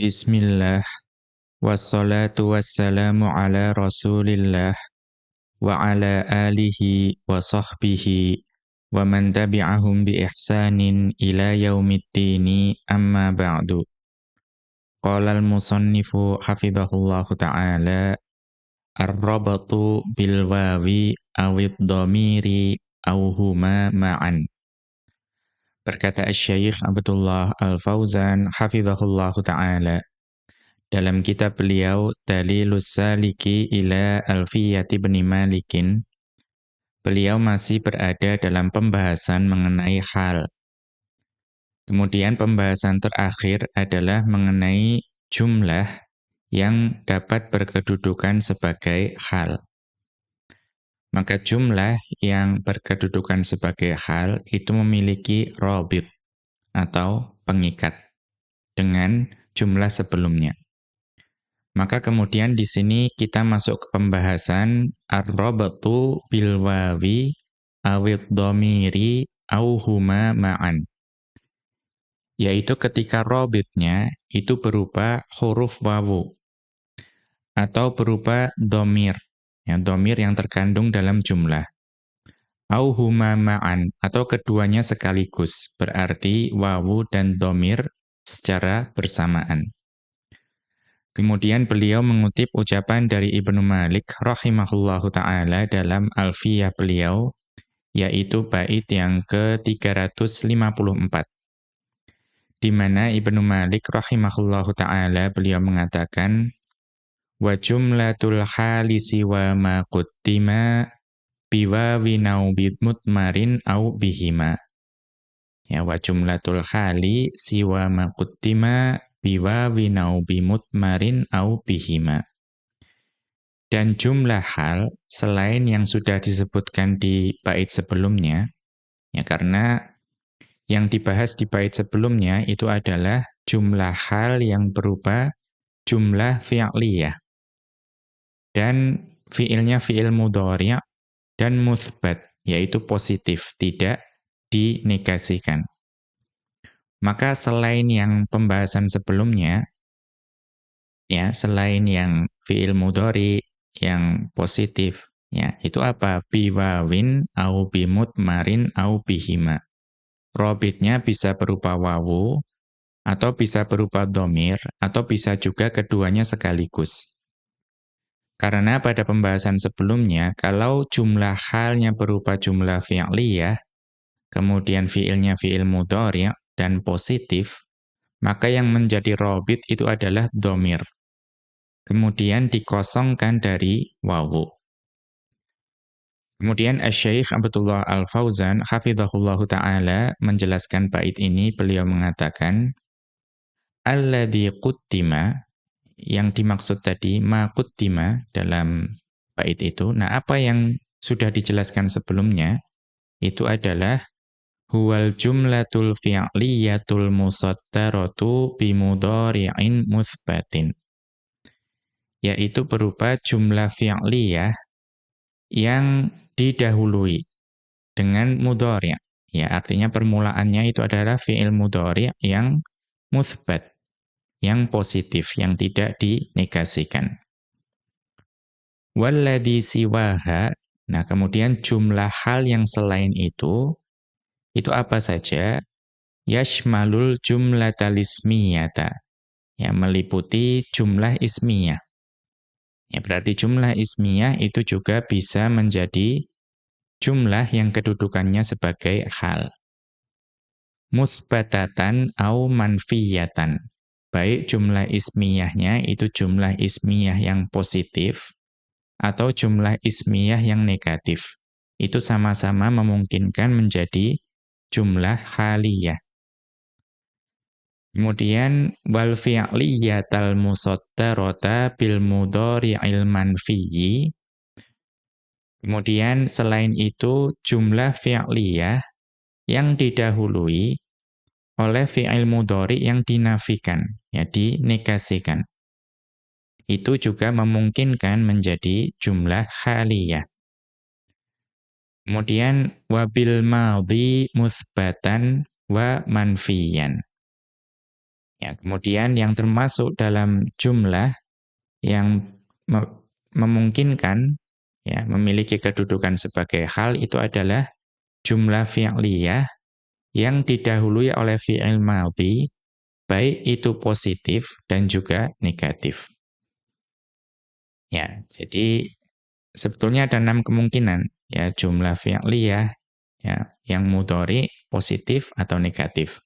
بسم الله والصلاة والسلام على رسول الله وعلى آله وصحبه ومن تبعهم بإحسان إلى يوم الدين أما بعد قال المصنف حفظه الله تعالى الربط بالواو أو الضمير أو هما معاً Berkata Syekh Abdullah Al-Fauzan hafizahullahu taala dalam kitab beliau Dalilus Saliki ila Alfiyati bin Malikin beliau masih berada dalam pembahasan mengenai hal. Kemudian pembahasan terakhir adalah mengenai jumlah yang dapat berkedudukan sebagai hal. Maka jumlah yang berkedudukan sebagai hal itu memiliki robit atau pengikat dengan jumlah sebelumnya. Maka kemudian di sini kita masuk ke pembahasan ar-rabatu bil wawi awid dhamiri auhuma ma'an. Yaitu ketika robitnya itu berupa huruf wawu atau berupa domir ya, domir yang terkandung dalam jumlah. Au ma'an, atau keduanya sekaligus, berarti wawu dan domir secara bersamaan. Kemudian beliau mengutip ucapan dari Ibnu Malik rahimahullahu taala dalam Alfiyah beliau yaitu bait yang ke-354 di mana Ibnu Malik rahimahullahu taala beliau mengatakan wa jumlatul hali siwa ma quttima biwawi nau mutmarin au bihima. Ya wa jumlatul hali siwa ma quttima biwawi nau mutmarin au bihima. Dan jumlah hal selain yang sudah disebutkan di bait sebelumnya ya karena yang dibahas di bait sebelumnya itu adalah jumlah hal yang berupa jumlah fi'liyah dan fiilnya fiil mudhari' dan musbat yaitu positif, tidak dinegasikan. Maka selain yang pembahasan sebelumnya ya, selain yang fiil mudhari yang positif ya, itu apa? Biwawin au bimutmarin au bihima. Robitnya bisa berupa wawu atau bisa berupa domir atau bisa juga keduanya sekaligus. Karena pada pembahasan sebelumnya, kalau jumlah halnya berupa jumlah fi'liyah, kemudian fi'ilnya fi'il mudhari' dan positif, maka yang menjadi robit itu adalah domir. Kemudian dikosongkan dari wawu. Kemudian Asy-Syaikh Abdullah Al-Fauzan hafizahullahu taala menjelaskan bait ini beliau mengatakan alladzi quttima yang dimaksud tadi makutima dalam bait itu. Nah, apa yang sudah dijelaskan sebelumnya itu adalah huwal jumlatul fi'liyatul musaddaratu bimudhari'in muthbatin. Yaitu berupa jumlah fi'liyah yang didahului dengan mudhari'. Ya, artinya permulaannya itu adalah fi'il mudhari' yang muthbat yang positif, yang tidak dinegasikan. Walladhi siwaha, nah kemudian jumlah hal yang selain itu, itu apa saja? Yashmalul jumlatal ismiyata, yang meliputi jumlah ismiyah. Ya, berarti jumlah ismiyah itu juga bisa menjadi jumlah yang kedudukannya sebagai hal. Musbatatan au manfiyatan baik jumlah ismiyahnya itu jumlah ismiyah yang positif atau jumlah ismiyah yang negatif. Itu sama-sama memungkinkan menjadi jumlah haliyah. Kemudian wal fi'liyatal musaddarata bil mudhari'il manfiyyi. Kemudian selain itu jumlah fi'liyah yang didahului oleh fi'il mudhari yang dinafikan, ya dinegasikan. Itu juga memungkinkan menjadi jumlah khaliyah. Kemudian wabil madhi musbatan wa manfiyan. Ya, kemudian yang termasuk dalam jumlah yang me memungkinkan ya memiliki kedudukan sebagai hal itu adalah jumlah fi'liyah yang didahului oleh fi'il madhi baik itu positif dan juga negatif. Ya, jadi sebetulnya ada enam kemungkinan ya jumlah fi'liyah ya yang mudhari positif atau negatif.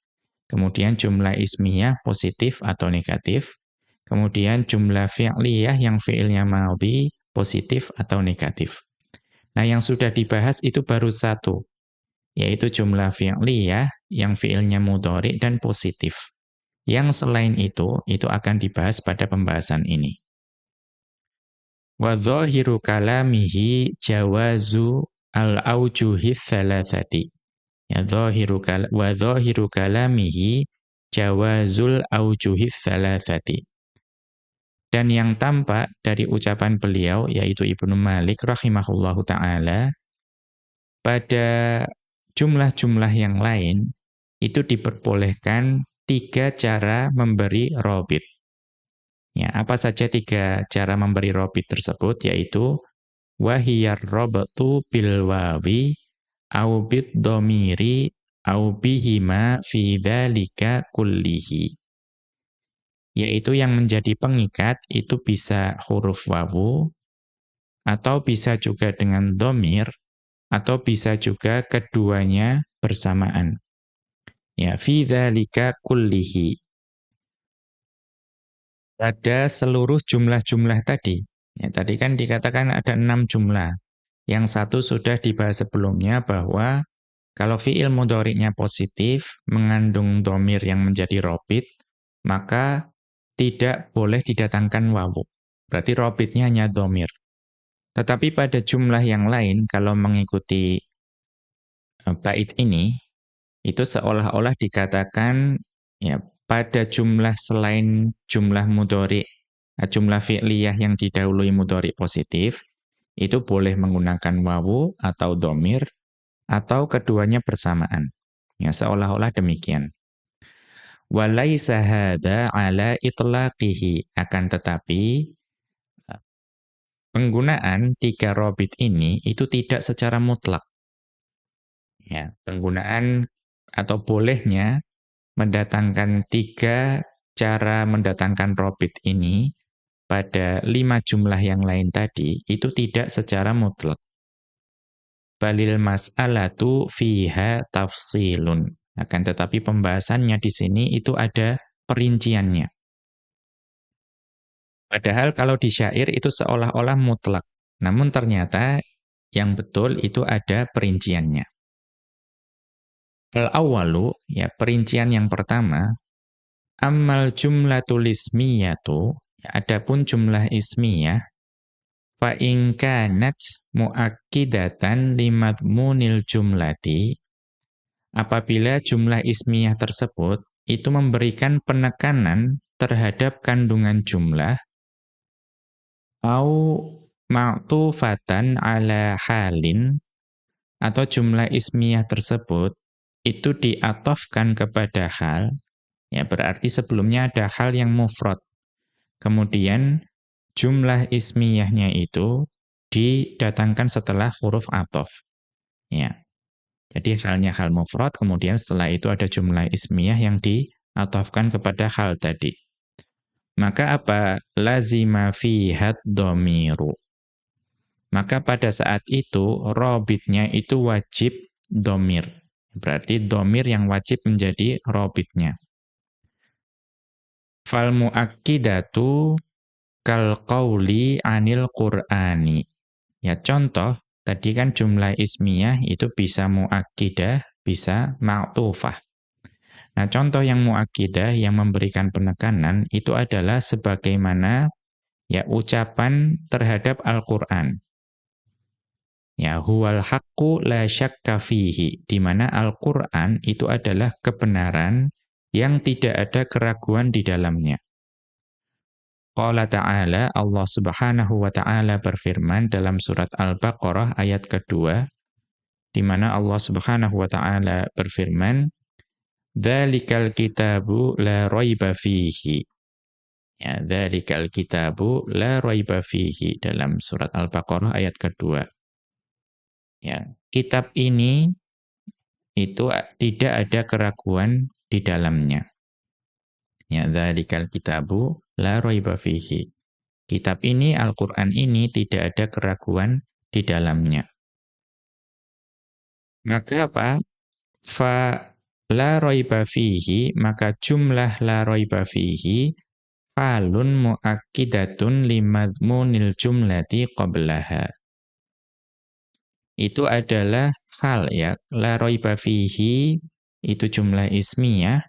Kemudian jumlah ismiyah positif atau negatif. Kemudian jumlah fi'liyah yang fi'ilnya madhi positif atau negatif. Nah, yang sudah dibahas itu baru satu, yaitu jumlah fi'liyah yang fi'ilnya mudhari dan positif. Yang selain itu, itu akan dibahas pada pembahasan ini. Wa dhahiru kalamihi jawazu al-aujuhi thalathati. Ya dhahiru kal wa dhahiru kalamihi jawazul aujuhi thalathati. Dan yang tampak dari ucapan beliau yaitu Ibnu Malik rahimahullahu taala pada jumlah-jumlah yang lain itu diperbolehkan tiga cara memberi robit. Ya, apa saja tiga cara memberi robit tersebut yaitu wahiyar robatu bil wawi au bid domiri au bihima fi kullihi yaitu yang menjadi pengikat itu bisa huruf wawu atau bisa juga dengan domir atau bisa juga keduanya bersamaan ya fi dzalika kullihi pada seluruh jumlah-jumlah tadi ya tadi kan dikatakan ada enam jumlah yang satu sudah dibahas sebelumnya bahwa kalau fi'il mudhari'nya positif, mengandung domir yang menjadi robit, maka tidak boleh didatangkan wawu. Berarti robitnya hanya domir. Tetapi pada jumlah yang lain, kalau mengikuti eh, bait ini, itu seolah-olah dikatakan ya pada jumlah selain jumlah mudhari, eh, jumlah fi'liyah yang didahului mudhari positif, itu boleh menggunakan wawu atau domir, atau keduanya bersamaan. Ya, seolah-olah demikian. Walaisa hadha ala itlaqihi. Akan tetapi, penggunaan tiga robit ini itu tidak secara mutlak. Ya, penggunaan atau bolehnya mendatangkan tiga cara mendatangkan robit ini pada lima jumlah yang lain tadi itu tidak secara mutlak. Balil mas'alatu fiha tafsilun. Akan tetapi pembahasannya di sini itu ada perinciannya. Padahal kalau di syair itu seolah-olah mutlak. Namun ternyata yang betul itu ada perinciannya. Al-awalu, ya perincian yang pertama, ammal jumlatul ismiyatu Adapun jumlah ismiyah fa kanat muakkidatan limadmunil jumlati apabila jumlah ismiyah tersebut itu memberikan penekanan terhadap kandungan jumlah au ma'tufatan ala halin atau jumlah ismiyah tersebut itu diatofkan kepada hal ya berarti sebelumnya ada hal yang mufrad Kemudian jumlah ismiyahnya itu didatangkan setelah huruf atof. Ya. Jadi halnya hal mufrad, kemudian setelah itu ada jumlah ismiyah yang diatofkan kepada hal tadi. Maka apa? Lazima fihat domiru. Maka pada saat itu, robitnya itu wajib domir. Berarti domir yang wajib menjadi robitnya. Fal muakkidatu kal qauli anil Qur'ani. Ya contoh, tadi kan jumlah ismiyah itu bisa muakkidah, bisa ma'tufah. Nah, contoh yang muakkidah yang memberikan penekanan itu adalah sebagaimana ya ucapan terhadap Al-Qur'an. Ya huwal haqqu la syakka fihi, di mana Al-Qur'an itu adalah kebenaran yang tidak ada keraguan di dalamnya. Qala ta'ala, Allah subhanahu wa ta'ala berfirman dalam surat Al-Baqarah ayat kedua, di mana Allah subhanahu wa ta'ala berfirman, Dzalikal kitabu la raiba fihi. Ya, dzalikal kitabu la raiba fihi dalam surat Al-Baqarah ayat kedua. Ya, kitab ini itu tidak ada keraguan di dalamnya. Ya, dzalikal kitabu la raiba fihi. Kitab ini Al-Qur'an ini tidak ada keraguan di dalamnya. Maka apa? Fa la raiba fihi, maka jumlah la raiba fihi halun muakkidatun limadmunil jumlati qablaha. Itu adalah hal ya, la raiba fihi itu jumlah ismiyah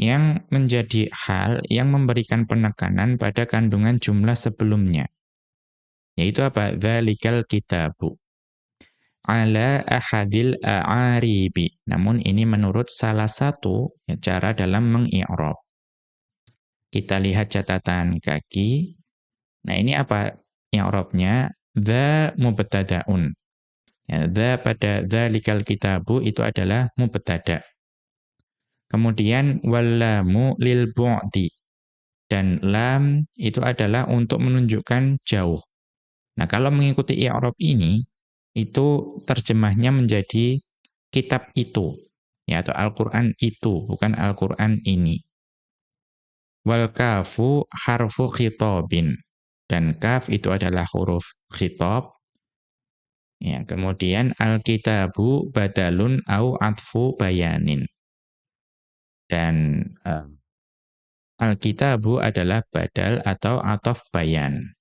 yang menjadi hal yang memberikan penekanan pada kandungan jumlah sebelumnya. Yaitu apa? Dzalikal kitabu. Ala ahadil a'aribi. Namun ini menurut salah satu ya, cara dalam mengi'rab. Kita lihat catatan kaki. Nah, ini apa i'rabnya? Dza mubtada'un. Ya, dza pada dzalikal kitabu itu adalah mubtada. Kemudian wallamu lil bu'di. Dan lam itu adalah untuk menunjukkan jauh. Nah, kalau mengikuti i'rab ini itu terjemahnya menjadi kitab itu ya atau Al-Qur'an itu, bukan Al-Qur'an ini. Wal kafu harfu khitabin. Dan kaf itu adalah huruf khitab. Ya, kemudian al-kitabu badalun au atfu bayanin. Dan uh, al-kitabu adalah badal atau ataf bayan.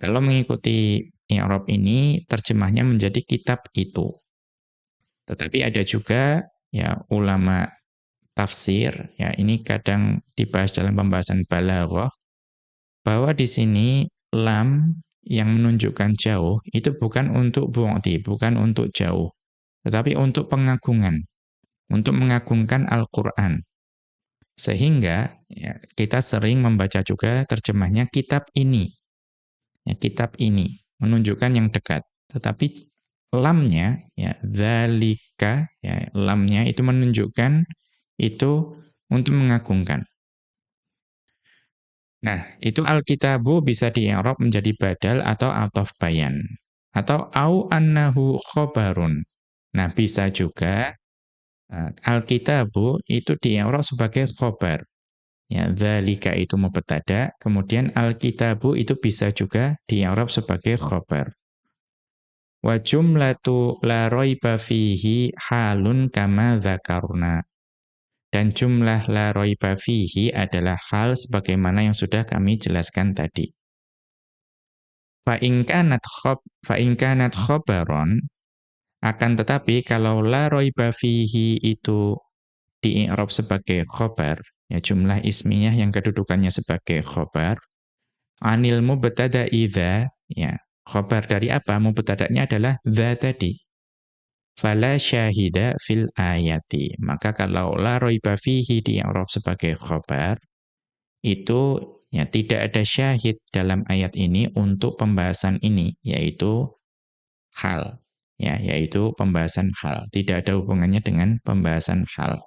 Kalau mengikuti i'rab ini terjemahnya menjadi kitab itu. Tetapi ada juga ya ulama tafsir, ya ini kadang dibahas dalam pembahasan balaghah, bahwa di sini lam yang menunjukkan jauh itu bukan untuk bu'di, bukan untuk jauh, tetapi untuk pengagungan, untuk mengagungkan Al-Qur'an. Sehingga ya, kita sering membaca juga terjemahnya kitab ini. Ya, kitab ini menunjukkan yang dekat. Tetapi lamnya ya zalika ya lamnya itu menunjukkan itu untuk mengagungkan. Nah, itu alkitabu bisa di menjadi badal atau ataf bayan. Atau au annahu khobarun. Nah, bisa juga uh, alkitabu itu di sebagai khobar. Ya, zalika itu mubtada, kemudian alkitabu itu bisa juga di sebagai khobar. Wa jumlatu la raiba fihi halun kama dzakarna. Dan jumlah la roiba fihi adalah hal sebagaimana yang sudah kami jelaskan tadi. Fa'inkanat khob, fa'inkanat khobaron, akan tetapi kalau la roiba fihi itu di i'rab sebagai khobar, ya jumlah ismiyah yang kedudukannya sebagai khobar, anil mubtada idha, ya khobar dari apa? Mubtada'nya adalah dha tadi fala syahida fil ayati. Maka kalau la raiba fihi di Arab sebagai khobar, itu ya tidak ada syahid dalam ayat ini untuk pembahasan ini, yaitu hal. Ya, yaitu pembahasan hal. Tidak ada hubungannya dengan pembahasan hal.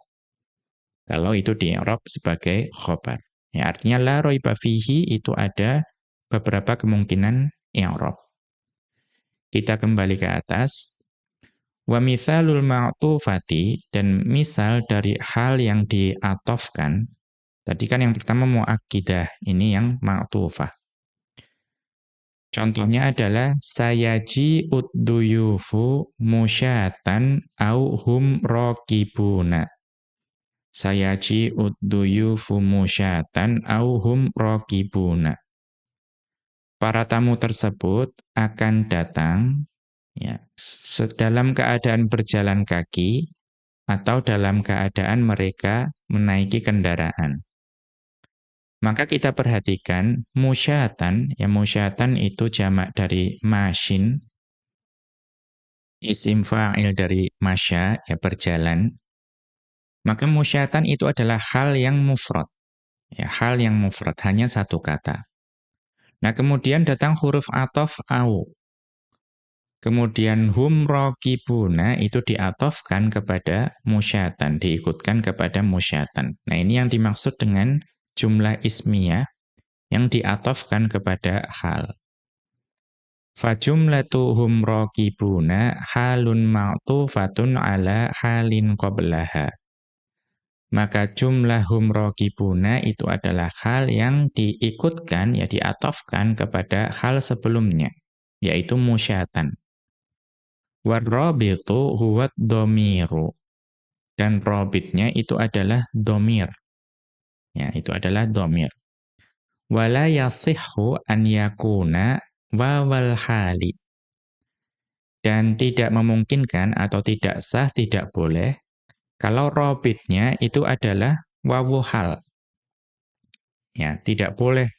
Kalau itu di Arab sebagai khobar. Ya, artinya la raiba fihi itu ada beberapa kemungkinan i'rab. Kita kembali ke atas. Wa mithalul ma'tufati dan misal dari hal yang diatofkan. Tadi kan yang pertama muakkidah, ini yang ma'tufah. Contohnya adalah sayaji udduyufu musyatan au hum rokibuna. Sayaji udduyufu musyatan au hum rokibuna. Para tamu tersebut akan datang ya dalam keadaan berjalan kaki atau dalam keadaan mereka menaiki kendaraan. Maka kita perhatikan musyatan, ya musyatan itu jamak dari masin, isim fa'il dari masya, ya berjalan. Maka musyatan itu adalah hal yang mufrad. Ya, hal yang mufrad, hanya satu kata. Nah, kemudian datang huruf atof au. Kemudian hum raqibuna itu diatofkan kepada musyatan, diikutkan kepada musyatan. Nah, ini yang dimaksud dengan jumlah ismiyah yang diatofkan kepada hal. Fajumlatu hum raqibuna halun ma'tufatun ala halin qablaha. Maka jumlah hum raqibuna itu adalah hal yang diikutkan, ya diatofkan kepada hal sebelumnya, yaitu musyatan. Warrabitu huwat domiru. Dan robitnya itu adalah domir. Ya, itu adalah domir. Wala yasihhu an yakuna wawal hali. Dan tidak memungkinkan atau tidak sah, tidak boleh, kalau robitnya itu adalah wawu hal. Ya, tidak boleh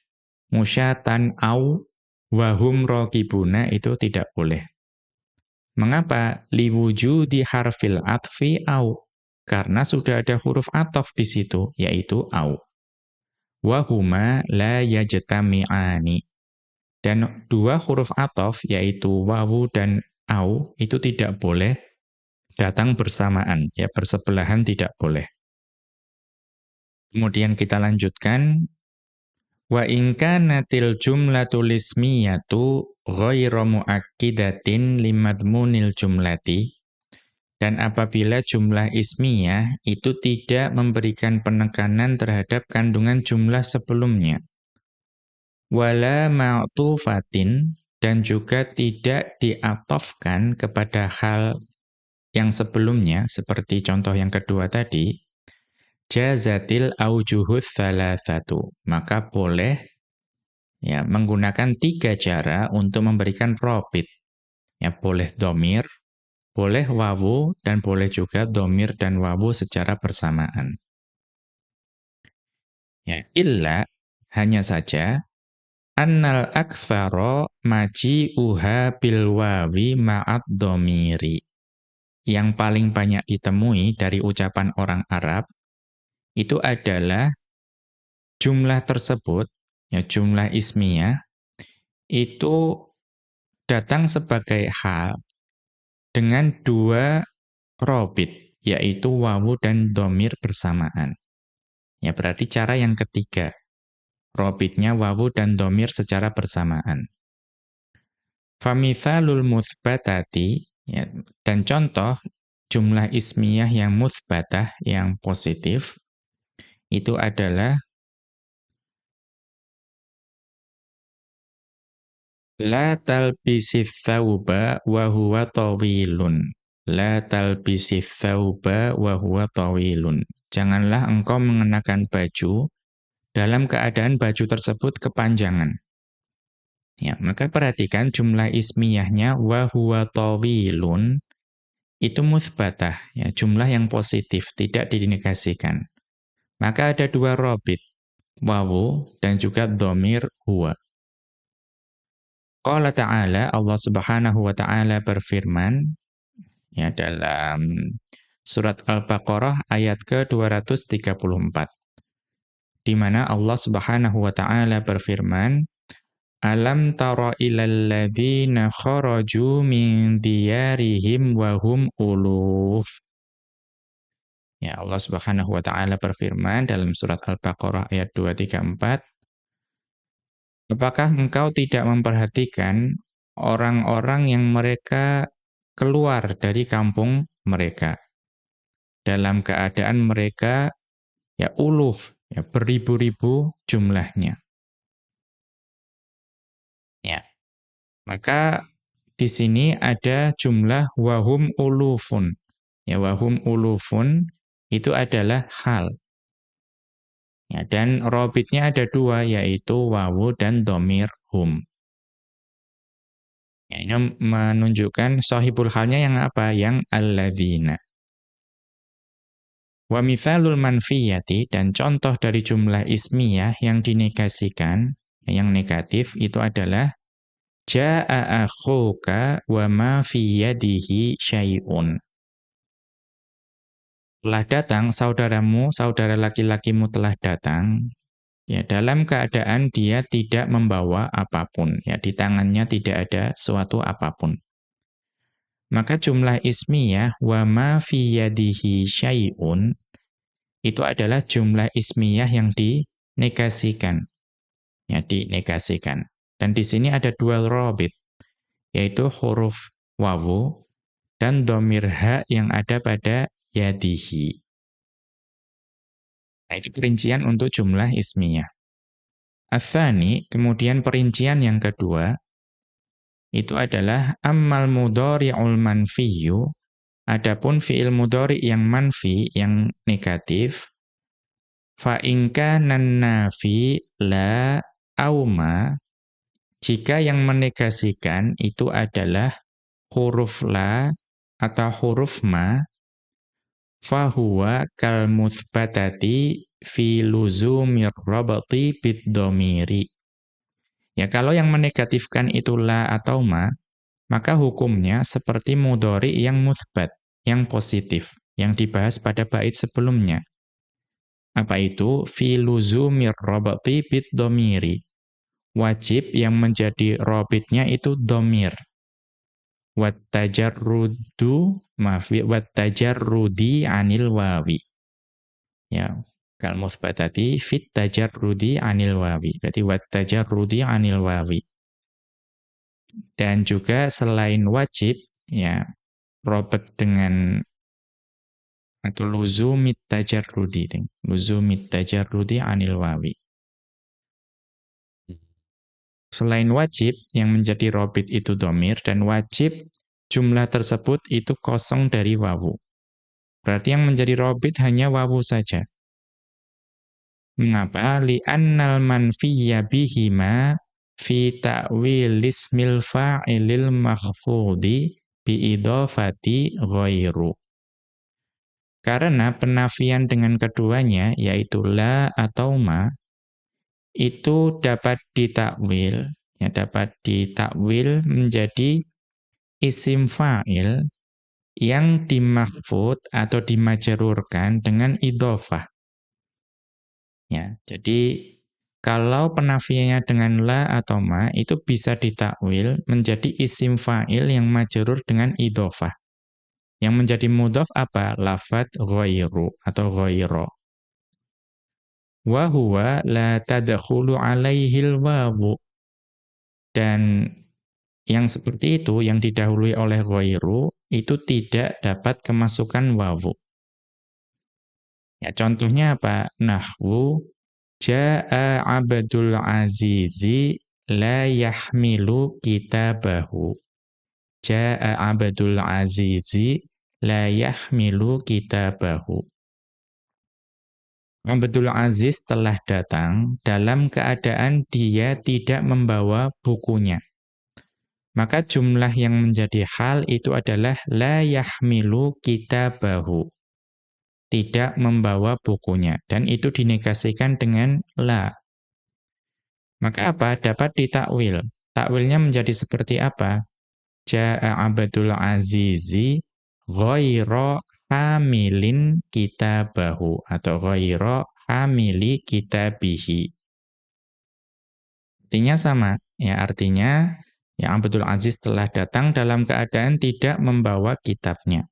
musyatan au wahum rokibuna itu tidak boleh. Mengapa? Liwujudi harfil atfi au. Karena sudah ada huruf atof di situ, yaitu au. Wahuma la yajtami'ani. Dan dua huruf atof, yaitu wawu dan au, itu tidak boleh datang bersamaan, ya bersebelahan tidak boleh. Kemudian kita lanjutkan, wa inka natil jumlatul ismiyatu ghairu muakkidatin limadmunil jumlati. Dan apabila jumlah ismiyah itu tidak memberikan penekanan terhadap kandungan jumlah sebelumnya. Wala ma'tufatin dan juga tidak diatofkan kepada hal yang sebelumnya seperti contoh yang kedua tadi jazatil aujuhus thalathatu. Maka boleh ya menggunakan tiga cara untuk memberikan profit. Ya boleh domir boleh wawu dan boleh juga domir dan wawu secara bersamaan. Ya illa hanya saja annal aktsara uha bil wawi ma'ad domiri. Yang paling banyak ditemui dari ucapan orang Arab itu adalah jumlah tersebut, ya jumlah ismiyah, itu datang sebagai hal dengan dua robit, yaitu wawu dan domir bersamaan. Ya berarti cara yang ketiga. Robitnya wawu dan domir secara bersamaan. Famithalul muthbatati, ya, dan contoh jumlah ismiyah yang muthbatah, yang positif, itu adalah La talbisith thawba wa huwa tawilun. La talbisith thawba wa huwa tawilun. Janganlah engkau mengenakan baju dalam keadaan baju tersebut kepanjangan. Ya, maka perhatikan jumlah ismiyahnya wa huwa tawilun itu musbatah, ya, jumlah yang positif, tidak dinegasikan. Maka ada dua robit, wawu dan juga domir huwa. Qala ta'ala, Allah subhanahu wa ta'ala berfirman, ya dalam surat Al-Baqarah ayat ke-234 di mana Allah Subhanahu wa taala berfirman Alam tara ilal ladzina kharaju min diyarihim wa hum uluf Ya Allah Subhanahu wa taala berfirman dalam surat Al-Baqarah ayat 234 Apakah engkau tidak memperhatikan orang-orang yang mereka keluar dari kampung mereka dalam keadaan mereka ya uluf Ya, beribu-ribu jumlahnya. Maka di sini ada jumlah wahum ulufun. Ya, wahum ulufun itu adalah hal. Ya, dan robitnya ada dua, yaitu wawu dan domir hum. Ya, ini menunjukkan sahibul halnya yang apa? Yang alladzina. Wa mithalul manfiyati dan contoh dari jumlah ismiyah yang dinegasikan, yang negatif itu adalah jaa akhuka wa ma fi yadihi syai'un. Telah datang saudaramu, saudara laki-lakimu telah datang, ya dalam keadaan dia tidak membawa apa pun, ya di tangannya tidak ada suatu apa pun. maka jumlah ismiyah wa ma fi yadihi syai'un itu adalah jumlah ismiyah yang dinegasikan. Ya, dinegasikan. Dan di sini ada dua robit, yaitu huruf wawu dan domir ha yang ada pada yadihi. Nah, itu perincian untuk jumlah ismiyah. Athani, kemudian perincian yang kedua, itu adalah ammal mudhari'ul manfiyu adapun fi'il mudhari yang manfi yang negatif fa inka nafi la auma jika yang menegasikan itu adalah huruf la atau huruf ma fahuwa kal muthbatati fi luzumir rabati bid domiri Ya, kalau yang menegatifkan itu la atau ma, maka hukumnya seperti mudhari yang musbat, yang positif, yang dibahas pada bait sebelumnya. Apa itu? Fi luzumir rabati bid domiri. Wajib yang menjadi robitnya itu domir. Wat tajarrudu, maaf, wat tajarrudi anil wawi. Ya, kal musbatati fit tajarrudi anil wawi. Berarti wat tajarrudi anil wawi. Dan juga selain wajib ya robet dengan atau luzumit tajarrudi luzumit tajarrudi anil wawi. Selain wajib yang menjadi robit itu domir dan wajib jumlah tersebut itu kosong dari wawu. Berarti yang menjadi robit hanya wawu saja. Mengapa? Li'annal manfiyya bihima fi ta'wil ismil fa'ilil makhfudi biidofati ghairu. Karena penafian dengan keduanya, yaitu la atau ma, itu dapat ditakwil, ya dapat ditakwil menjadi isim fa'il yang dimakhfud atau dimajerurkan dengan idofah. Ya, jadi kalau penafiannya dengan la atau ma itu bisa ditakwil menjadi isim fa'il yang majrur dengan idhofah. Yang menjadi mudhaf apa? Lafat ghairu atau ghaira. Wa huwa la tadkhulu alaihil wawu. Dan yang seperti itu yang didahului oleh ghairu itu tidak dapat kemasukan wawu. Ya, contohnya apa? Nahwu Ja'a Abdul Azizi la yahmilu kitabahu. Ja'a Abdul Azizi la yahmilu kitabahu. Abdul Aziz telah datang dalam keadaan dia tidak membawa bukunya. Maka jumlah yang menjadi hal itu adalah la yahmilu kitabahu tidak membawa bukunya dan itu dinegasikan dengan la. Maka apa? Dapat ditakwil. Takwilnya menjadi seperti apa? Ja'a Abdul Azizi ghaira hamilin kitabahu atau ghaira hamili kitabihi. Artinya sama, ya artinya ya Abdul Aziz telah datang dalam keadaan tidak membawa kitabnya.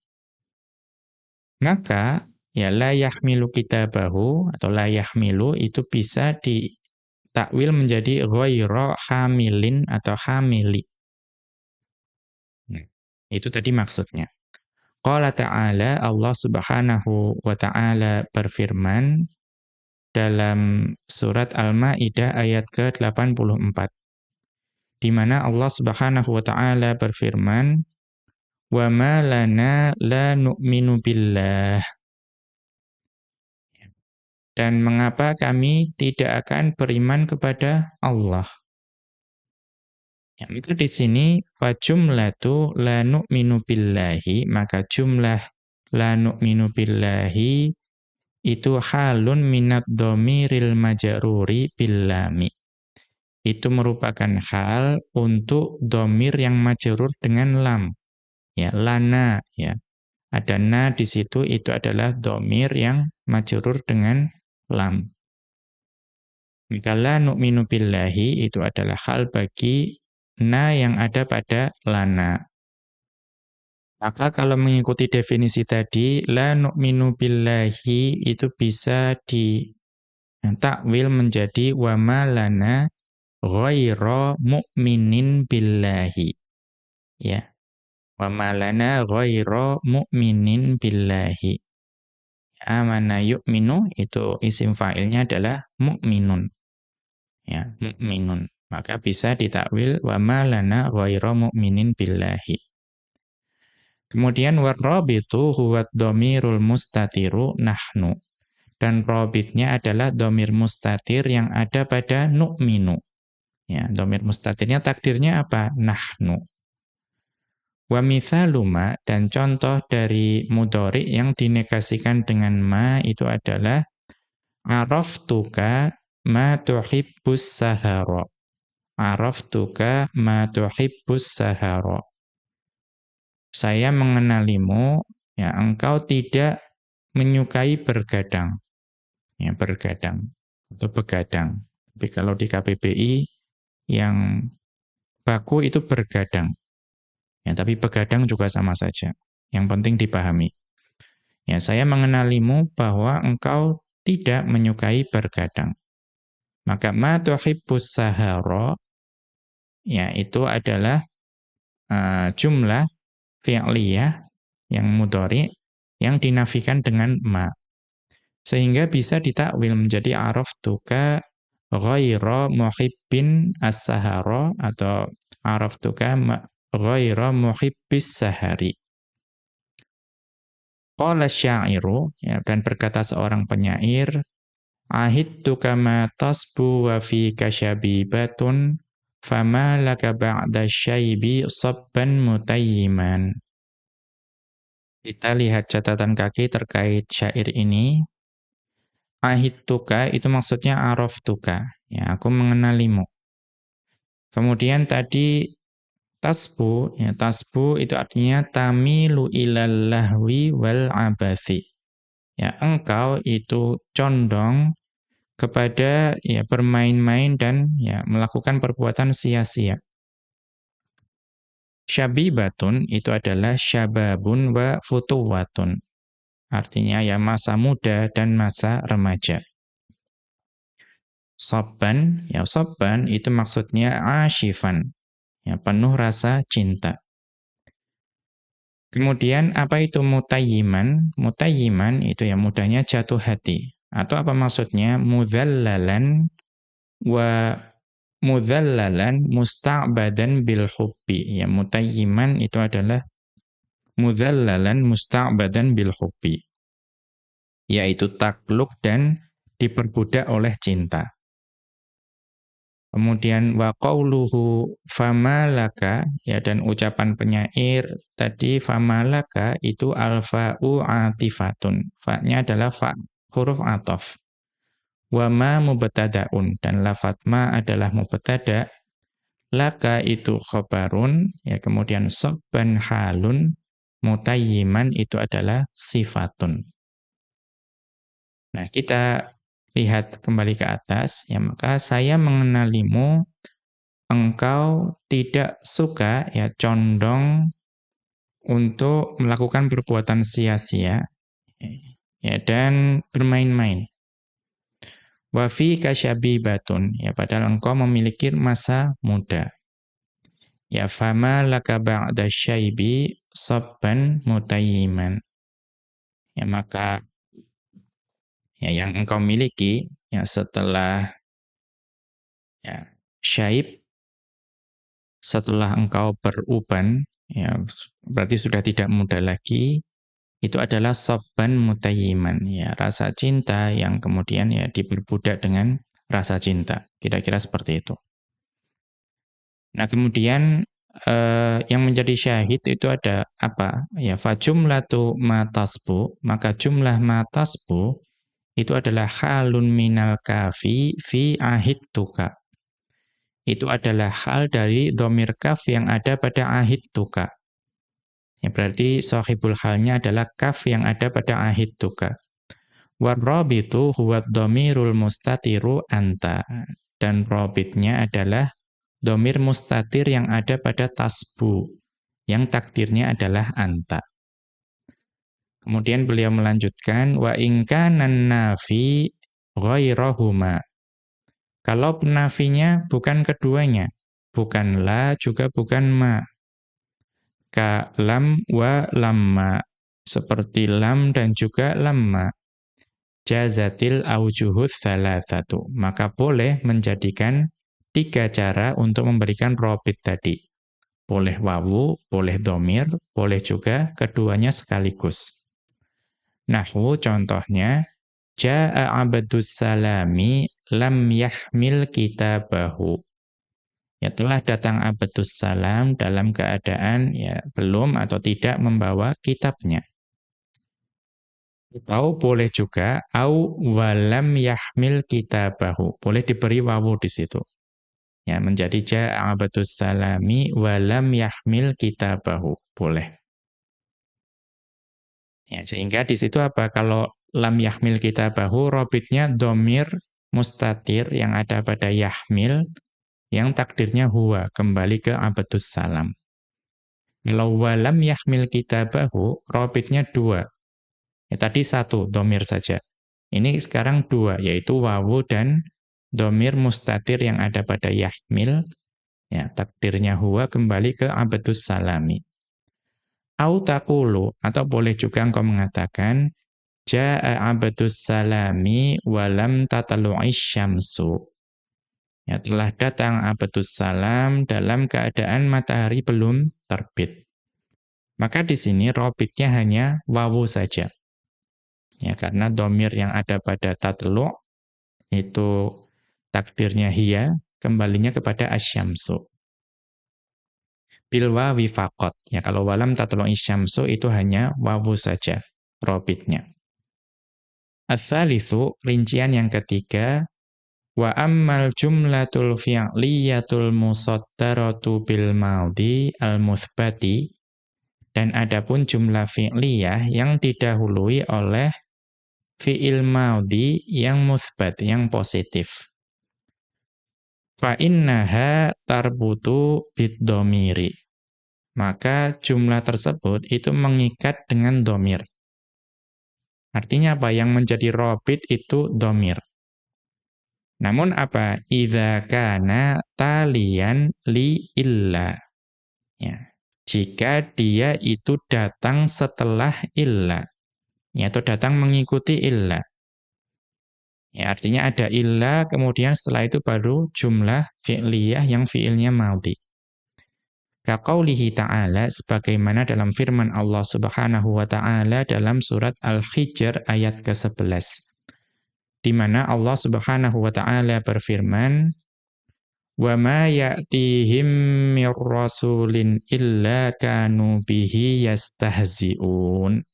Maka Ya la yahmilu kitabahu atau la yahmilu itu bisa ditakwil menjadi ghaira hamilin atau hamili. Nah, itu tadi maksudnya. Qala ta'ala Allah Subhanahu wa taala berfirman dalam surat Al-Maidah ayat ke-84 di mana Allah Subhanahu wa taala berfirman wa ma lana la nu'minu billah dan mengapa kami tidak akan beriman kepada Allah? Ya, maka di sini fajumlatu la nu'minu billahi, maka jumlah la nu'minu billahi itu halun minat domiril majaruri billami. Itu merupakan hal untuk domir yang majarur dengan lam. Ya, lana, ya. Ada na di situ, itu adalah domir yang majrur dengan lam. Maka la nu'minu billahi itu adalah hal bagi na yang ada pada lana. Maka kalau mengikuti definisi tadi, la nu'minu billahi itu bisa di takwil menjadi wa ma lana ghaira mu'minin billahi. Ya. Wa ma lana ghaira mu'minin billahi. Amana yu'minu itu isim fa'ilnya adalah mu'minun. Ya, mu'minun. Maka bisa ditakwil wa ma lana ghaira mu'minin billahi. Kemudian warrabitu huwa dhamirul mustatiru nahnu. Dan robitnya adalah domir mustatir yang ada pada nu'minu. Ya, domir mustatirnya takdirnya apa? Nahnu. Wa mithaluma dan contoh dari mudhari yang dinegasikan dengan ma itu adalah araftuka ma tuhibbus sahara. Araftuka ma tuhibbus sahara saya mengenalimu, ya engkau tidak menyukai bergadang. Ya, bergadang atau begadang. Tapi kalau di KPBI yang baku itu bergadang. Ya, tapi begadang juga sama saja. Yang penting dipahami. Ya, saya mengenalimu bahwa engkau tidak menyukai bergadang. Maka ma tuhibbus sahara ya itu adalah uh, jumlah fi'liyah yang mudhari yang dinafikan dengan ma. Sehingga bisa ditakwil menjadi araf tuka ghaira muhibbin as-sahara atau araf tuka ghaira muhibbis sahari. Qala syairu ya, dan berkata seorang penyair Ahidtu kama tasbu wa fi kasyabibatun fama laka ba'da syaibi sabban mutayyiman. Kita lihat catatan kaki terkait syair ini. Ahid tuka itu maksudnya arof tuka. Ya, aku mengenalimu. Kemudian tadi tasbu, ya tasbu itu artinya tamilu ilal lahwi wal abathi. Ya, engkau itu condong kepada ya bermain-main dan ya melakukan perbuatan sia-sia. Syabibatun itu adalah syababun wa futuwatun. Artinya ya masa muda dan masa remaja. Sobban, ya sobban itu maksudnya asyifan. Ya penuh rasa cinta. Kemudian apa itu mutayyiman? Mutayyiman itu ya mudahnya jatuh hati. Atau apa maksudnya? Mudhallalan wa mudhallalan musta'badan bil hubbi. Ya, mutayyiman itu adalah mudhallalan musta'badan bil hubbi. Yaitu takluk dan diperbudak oleh cinta. Kemudian wa qauluhu famalaka ya dan ucapan penyair tadi famalaka itu alfa'u atifatun. Fa-nya adalah fa huruf atof. Wa ma mubtadaun dan lafat ma adalah mubtada. Laka itu khobarun, ya kemudian sabban halun, mutayyiman itu adalah sifatun. Nah, kita lihat kembali ke atas, ya maka saya mengenalimu, engkau tidak suka, ya condong untuk melakukan perbuatan sia-sia, ya dan bermain-main. Wa fi kasyabibatun ya padahal engkau memiliki masa muda. Ya fama laka ba'da syaibi sabban mutayyiman. Ya maka ya yang engkau miliki ya setelah ya syaib setelah engkau beruban ya berarti sudah tidak muda lagi itu adalah soban mutayiman ya rasa cinta yang kemudian ya diperbudak dengan rasa cinta. Kira-kira seperti itu. Nah kemudian eh, yang menjadi syahid itu ada apa? Ya fajumlatu matasbu maka jumlah matasbu itu adalah halun minal kafi fi ahid tuka itu adalah hal dari domir kaf yang ada pada ahid tuka Ya, berarti sahibul halnya adalah kaf yang ada pada ahid tuka. Warrabitu huwa domirul mustatiru anta. Dan robitnya adalah domir mustatir yang ada pada tasbu. yang takdirnya adalah anta. Kemudian beliau melanjutkan wa in kana nafi ghairahuma. Kalau nafinya bukan keduanya, bukan la juga bukan ma. Ka lam wa lamma. Seperti lam dan juga lamma. Jazatil aujuhud thalathatu. Maka boleh menjadikan tiga cara untuk memberikan robit tadi. Boleh wawu, boleh domir, boleh juga keduanya sekaligus. Nahwu contohnya, Ja'a abdus salami lam yahmil kitabahu. Ya telah datang abdus salam dalam keadaan ya belum atau tidak membawa kitabnya. Atau boleh juga au walam yahmil kitabahu. Boleh diberi wawu di situ. Ya menjadi ja'a abdus salami walam yahmil kitabahu. Boleh. Ya, sehingga di situ apa? Kalau lam yahmil kita bahu, robitnya domir mustatir yang ada pada yahmil, yang takdirnya huwa, kembali ke abadus salam. Kalau walam yahmil kita bahu, robitnya dua. Ya, tadi satu, domir saja. Ini sekarang dua, yaitu wawu dan domir mustatir yang ada pada yahmil, ya, takdirnya huwa, kembali ke abadus salami. Au taqulu atau boleh juga engkau mengatakan jaa abdus salami walam tatlu'i syamsu. Ya telah datang abdus salam dalam keadaan matahari belum terbit. Maka di sini robitnya hanya wawu saja. Ya karena domir yang ada pada tatlu itu takdirnya hiya kembalinya kepada asyamsu bil wawi faqat. Ya kalau walam tatlu'i syamsu itu hanya wawu saja robitnya. Ats-tsalitsu rincian yang ketiga wa ammal jumlatul fi'liyatul musaddaratu bil madhi al muthbati dan adapun jumlah fi'liyah yang didahului oleh fi'il madhi yang musbat yang positif fa innaha tarbutu bid-dhamiri. Maka jumlah tersebut itu mengikat dengan domir. Artinya apa? Yang menjadi robit itu domir. Namun apa? Idza kana talian li illa. Ya. Jika dia itu datang setelah illa. Ya, atau datang mengikuti illa. Ya, artinya ada illa, kemudian setelah itu baru jumlah fi'liyah yang fi'ilnya maudhi. Kaqaulihi ta'ala, sebagaimana dalam firman Allah subhanahu wa ta'ala dalam surat Al-Hijr ayat ke-11 di mana Allah Subhanahu wa taala berfirman wa ma ya'tihim mir rasulin illa kanu bihi yastahzi'un.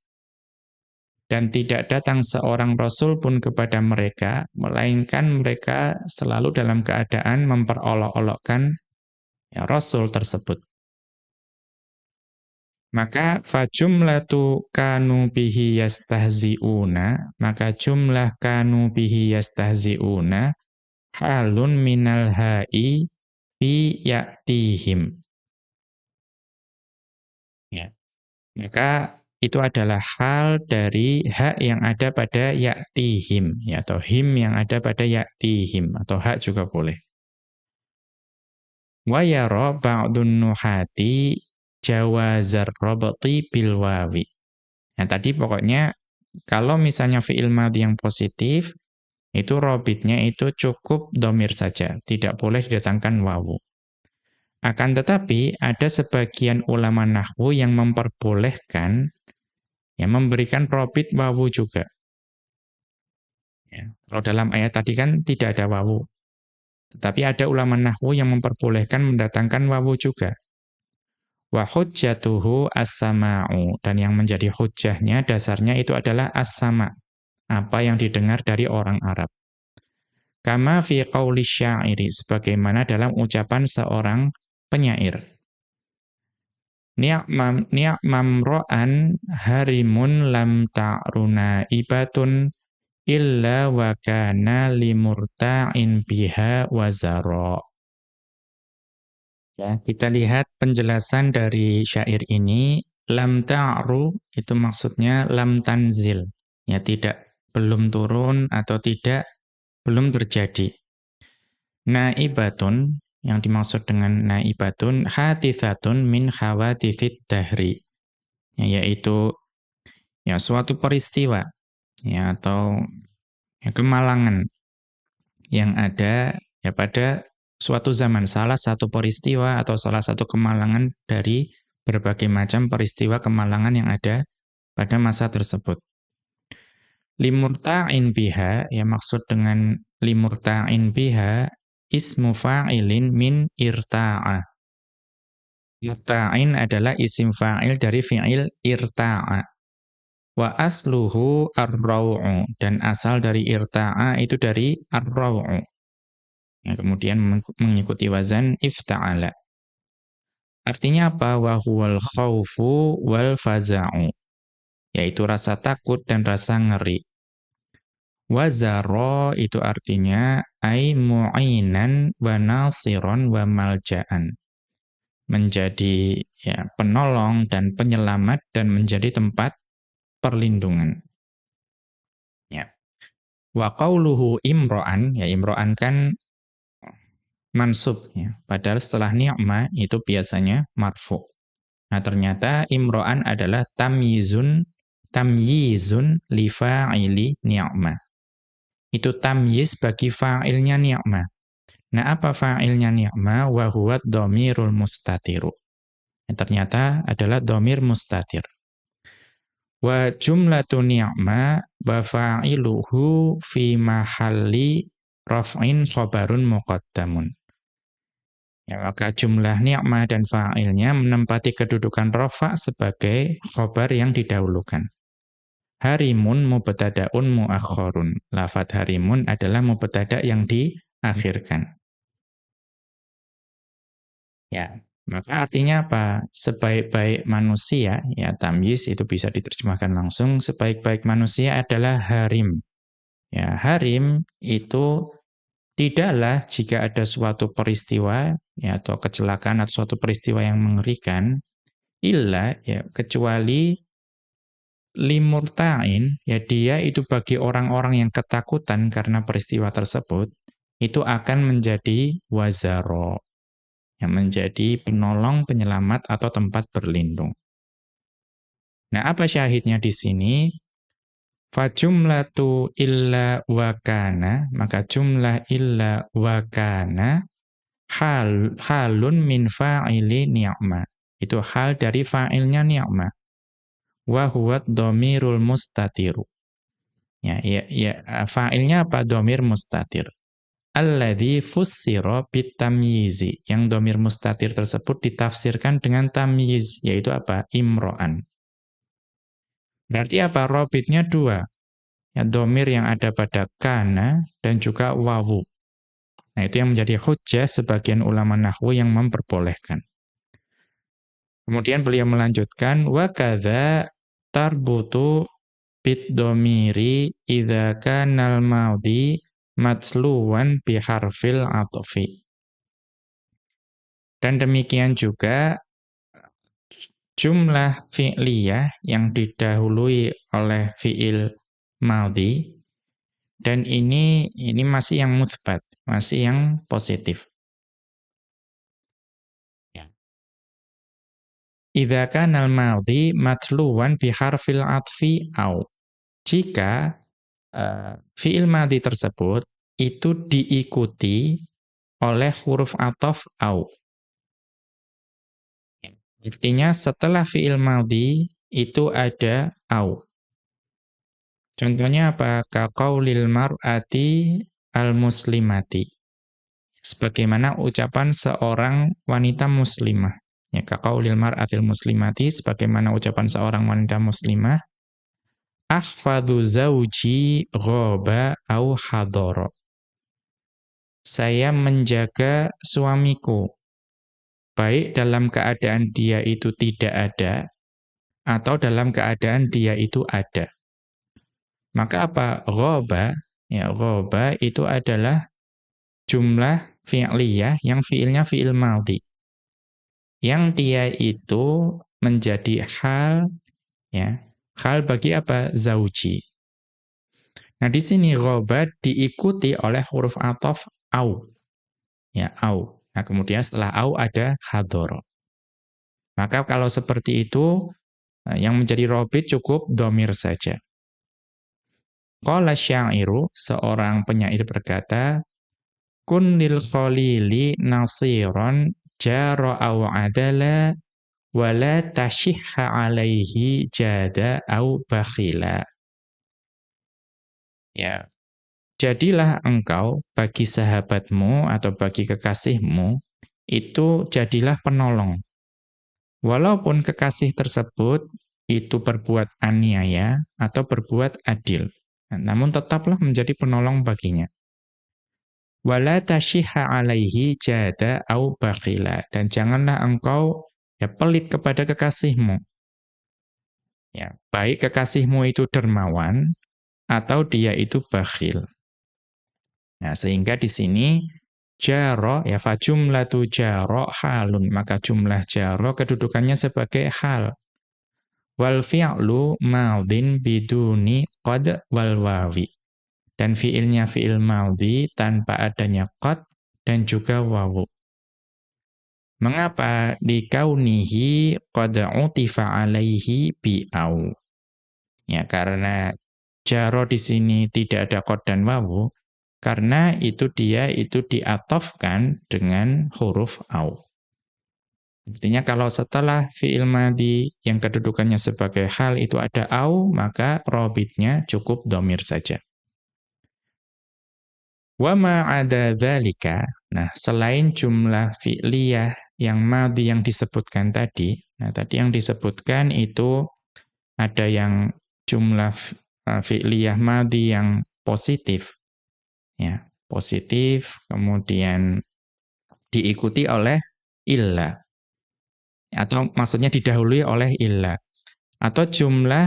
Dan tidak datang seorang rasul pun kepada mereka melainkan mereka selalu dalam keadaan memperolok-olokkan ya rasul tersebut. Maka fajumlatu kanu bihi yastahzi'una, maka jumlah kanu bihi yastahzi'una halun minal ha'i fi ya'tihim. Ya. Maka itu adalah hal dari hak yang ada pada ya'tihim ya atau him yang ada pada ya'tihim atau hak juga boleh. Wa yara ba'dun nuhati jawazar rabti bil wawi. Ya tadi pokoknya kalau misalnya fi'il madhi yang positif itu robitnya itu cukup domir saja, tidak boleh didatangkan wawu. Akan tetapi ada sebagian ulama nahwu yang memperbolehkan ya memberikan robit wawu juga. Ya, kalau dalam ayat tadi kan tidak ada wawu. Tetapi ada ulama nahwu yang memperbolehkan mendatangkan wawu juga. Wa hujjatuhu as-sama'u. Dan yang menjadi hujjahnya, dasarnya itu adalah as-sama' apa yang didengar dari orang Arab. Kama fi qawli syairi, sebagaimana dalam ucapan seorang penyair ni'mam ni'mam ro'an harimun lam ta'runa ibatun illa wa kana limurta'in biha wazara Ya, kita lihat penjelasan dari syair ini, lam ta'ru itu maksudnya lam tanzil. Ya, tidak belum turun atau tidak belum terjadi. Naibatun yang dimaksud dengan naibatun hadithatun min khawatifid dahri. Ya, yaitu ya suatu peristiwa ya atau ya, kemalangan yang ada ya pada suatu zaman salah satu peristiwa atau salah satu kemalangan dari berbagai macam peristiwa kemalangan yang ada pada masa tersebut. Limurta'in biha, ya maksud dengan limurta'in biha, ismu fa'ilin min irta'a. Irta'in adalah isim fa'il dari fi'il irta'a. Wa asluhu ar dan asal dari irta'a itu dari ar yang kemudian mengikuti wazan ifta'ala. Artinya apa? Wa huwal khawfu wal faza'u. Yaitu rasa takut dan rasa ngeri. Wazaro itu artinya ai mu'inan wa nasiron wa malja'an. Menjadi ya, penolong dan penyelamat dan menjadi tempat perlindungan. Ya. Wa qauluhu imro'an, ya imro'an kan mansub ya. Padahal setelah ni'ma itu biasanya marfu. Nah, ternyata imro'an adalah tamyizun tamyizun li fa'ili ni'ma. Itu tamyiz bagi fa'ilnya ni'ma. Nah, apa fa'ilnya ni'ma? Wa huwa dhamirul mustatiru. Yang ternyata adalah dhamir mustatir. Wa jumlatu ni'ma wa fa'iluhu fi mahalli raf'in khabarun muqaddamun. Ya, maka jumlah ni'mah dan fa'ilnya menempati kedudukan rofa sebagai khobar yang didahulukan. Harimun mubtada'un muakhorun. Lafat harimun adalah mubtada' yang diakhirkan. Ya, maka artinya apa? Sebaik-baik manusia, ya tamyiz itu bisa diterjemahkan langsung, sebaik-baik manusia adalah harim. Ya, harim itu Tidaklah jika ada suatu peristiwa ya atau kecelakaan atau suatu peristiwa yang mengerikan illa ya kecuali limurtain ya dia itu bagi orang-orang yang ketakutan karena peristiwa tersebut itu akan menjadi wazaro yang menjadi penolong penyelamat atau tempat berlindung. Nah, apa syahidnya di sini? Fajumlatu illa wakana, maka jumlah illa wakana hal, halun min fa'ili ni'ma. Itu hal dari fa'ilnya ni'ma. Wa huwa domirul mustatiru. Ya, ya, ya, fa'ilnya apa? Domir mustatir. Alladhi fussira bitamyizi. Yang domir mustatir tersebut ditafsirkan dengan tamyiz, yaitu apa? Imro'an. Berarti apa? Robitnya dua. Ya, domir yang ada pada kana dan juga wawu. Nah, itu yang menjadi hujjah sebagian ulama nahwu yang memperbolehkan. Kemudian beliau melanjutkan bit domiri idza kana al-madhi matluwan bi harfil atfi. Dan demikian juga jumlah fi'liyah yang didahului oleh fi'il madhi dan ini ini masih yang musbat, masih yang positif. Ya. Idza kana al-madhi matluwan bi harfil atfi au. Jika uh, fi'il madhi tersebut itu diikuti oleh huruf ataf au. Artinya setelah fi'il madhi itu ada au. Contohnya apa? Kaqaulil mar'ati al-muslimati. Sebagaimana ucapan seorang wanita muslimah. Ya, kaqaulil mar'atil muslimati sebagaimana ucapan seorang wanita muslimah. Ahfadhu zawji ghaba au hadara. Saya menjaga suamiku baik dalam keadaan dia itu tidak ada atau dalam keadaan dia itu ada. Maka apa? Ghoba, ya ghoba itu adalah jumlah fi'liyah yang fi'ilnya fi'il maldi. yang dia itu menjadi hal ya, hal bagi apa? Zauji. Nah, di sini ghaba diikuti oleh huruf atof au. Ya, au. Nah, kemudian setelah au ada hadoro. Maka kalau seperti itu, eh, yang menjadi robit cukup domir saja. Qala syairu, seorang penyair berkata, Kun lil khalili nasiron jaro au adala wala tashihha alaihi jada au bakhila. Ya. Jadilah engkau bagi sahabatmu atau bagi kekasihmu itu jadilah penolong. Walaupun kekasih tersebut itu berbuat aniaya atau berbuat adil, namun tetaplah menjadi penolong baginya. Wala tashiha alaihi jada au bakhila dan janganlah engkau ya pelit kepada kekasihmu. Ya baik kekasihmu itu dermawan atau dia itu bakhil nah sehingga di sini jaro ya fa jumlatu jaro halun maka jumlah jaro kedudukannya sebagai hal wal fi'lu madin biduni qad wal wawi dan fiilnya fiil maldi tanpa adanya qad dan juga wawu. Mengapa dikaunihi qad utifa alaihi bi'au? Ya karena jaro di sini tidak ada qad dan wawu karena itu dia itu diatofkan dengan huruf au. Artinya kalau setelah fi'il madi yang kedudukannya sebagai hal itu ada au, maka robitnya cukup domir saja. Wa ma'ada dzalika, nah selain jumlah fi'liyah yang madhi yang disebutkan tadi, nah tadi yang disebutkan itu ada yang jumlah uh, fi'liyah madhi yang positif. Ya, positif kemudian diikuti oleh illa. Atau maksudnya didahului oleh illa. Atau jumlah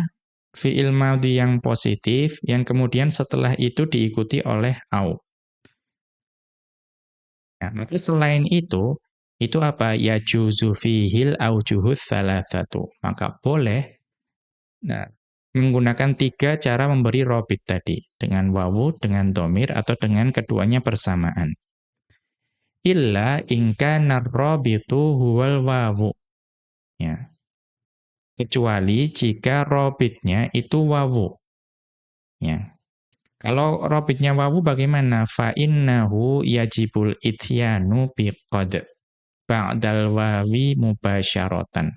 fi'il madhi yang positif yang kemudian setelah itu diikuti oleh au. Nah, maka selain itu, itu apa? Ya juzu fihil aujuhus satu. Maka boleh nah, menggunakan tiga cara memberi robit tadi. Dengan wawu, dengan domir, atau dengan keduanya bersamaan. Illa ingka narrobitu huwal wawu. Ya. Kecuali jika robitnya itu wawu. Ya. Kalau robitnya wawu bagaimana? Fa innahu yajibul ityanu biqad ba'dal wawi mubasyaratan.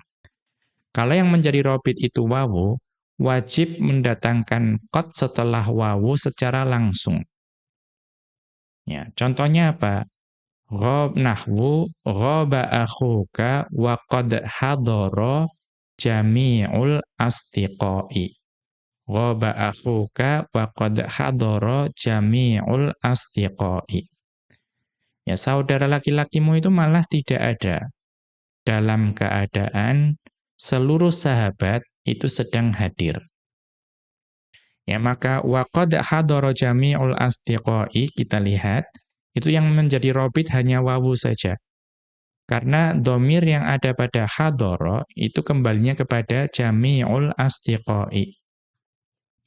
Kalau yang menjadi robit itu wawu, wajib mendatangkan qad setelah wawu secara langsung. Ya, contohnya apa? Ghab nahwu ghaba akhuka wa qad hadara jami'ul astiqai. Ghaba akhuka wa qad hadara jami'ul astiqai. Ya, saudara laki-lakimu itu malah tidak ada dalam keadaan seluruh sahabat itu sedang hadir. Ya, maka wa qad hadara jami'ul astiqai kita lihat itu yang menjadi robit hanya wawu saja. Karena domir yang ada pada hadoro itu kembalinya kepada jami'ul astiqai.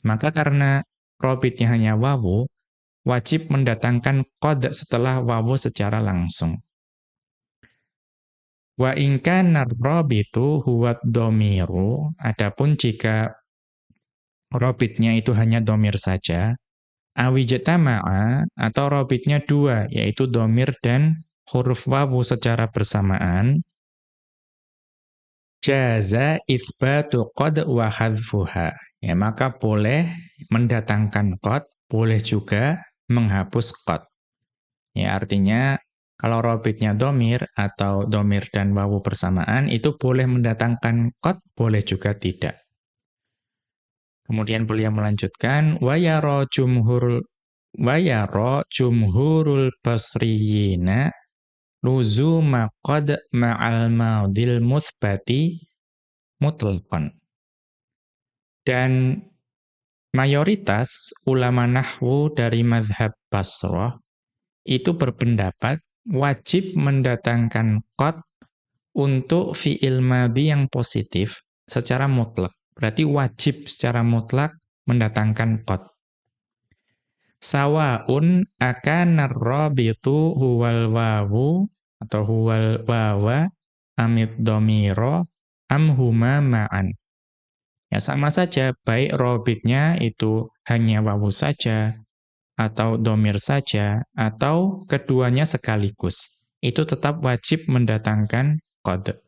Maka karena robitnya hanya wawu, wajib mendatangkan qad setelah wawu secara langsung. Wa inka narrobitu huwat domiru, adapun jika robitnya itu hanya domir saja, awijtama'a atau robitnya dua, yaitu domir dan huruf wawu secara bersamaan, jaza ithbatu qad wa hadfuha ya maka boleh mendatangkan qad, boleh juga menghapus qad. Ya artinya kalau robitnya domir atau domir dan wawu bersamaan itu boleh mendatangkan qad, boleh juga tidak. Kemudian beliau melanjutkan wayaro jumhurul wayaro jumhurul basriyina luzuma qad ma'al maudil muthbati. Dan mayoritas ulama nahwu dari mazhab Basrah itu berpendapat wajib mendatangkan qad untuk fi'il madhi yang positif secara mutlak. Berarti wajib secara mutlak mendatangkan qad. Sawaun akan rabitu huwal wawu atau huwal wawa amit domiro am huma ma'an. Ya sama saja, baik robitnya itu hanya wawu saja, atau domir saja, atau keduanya sekaligus. Itu tetap wajib mendatangkan qad.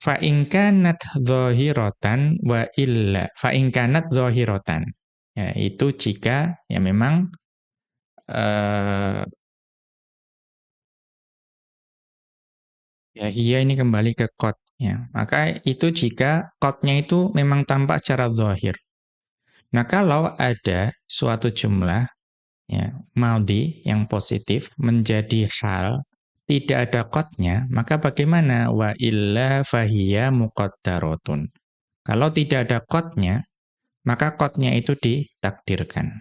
Fa'inkanat zohirotan wa illa. Fa'inkanat zohirotan. Ya, itu jika ya memang uh, ya hiya ini kembali ke qad ya. Maka itu jika qadnya itu memang tampak secara zahir. Nah, kalau ada suatu jumlah ya, maldi yang positif menjadi hal tidak ada qadnya, maka bagaimana? Wa illa fahiya muqaddaratun. Kalau tidak ada qadnya, maka qadnya itu ditakdirkan.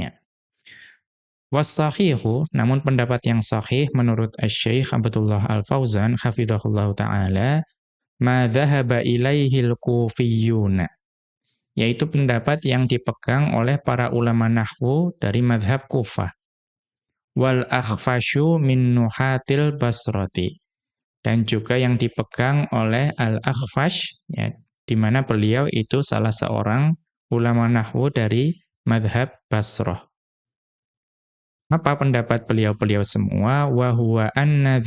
Ya. Wasahihu, namun pendapat yang sahih menurut Asy-Syaikh Abdullah Al-Fauzan hafizahullah taala, ma dhahaba ilaihi al-kufiyuna. Yaitu pendapat yang dipegang oleh para ulama nahwu dari madhab Kufah wal akhfashu min nuhatil basrati dan juga yang dipegang oleh al akhfash ya di mana beliau itu salah seorang ulama nahwu dari madhab Basrah. Apa pendapat beliau-beliau semua? Wa huwa anna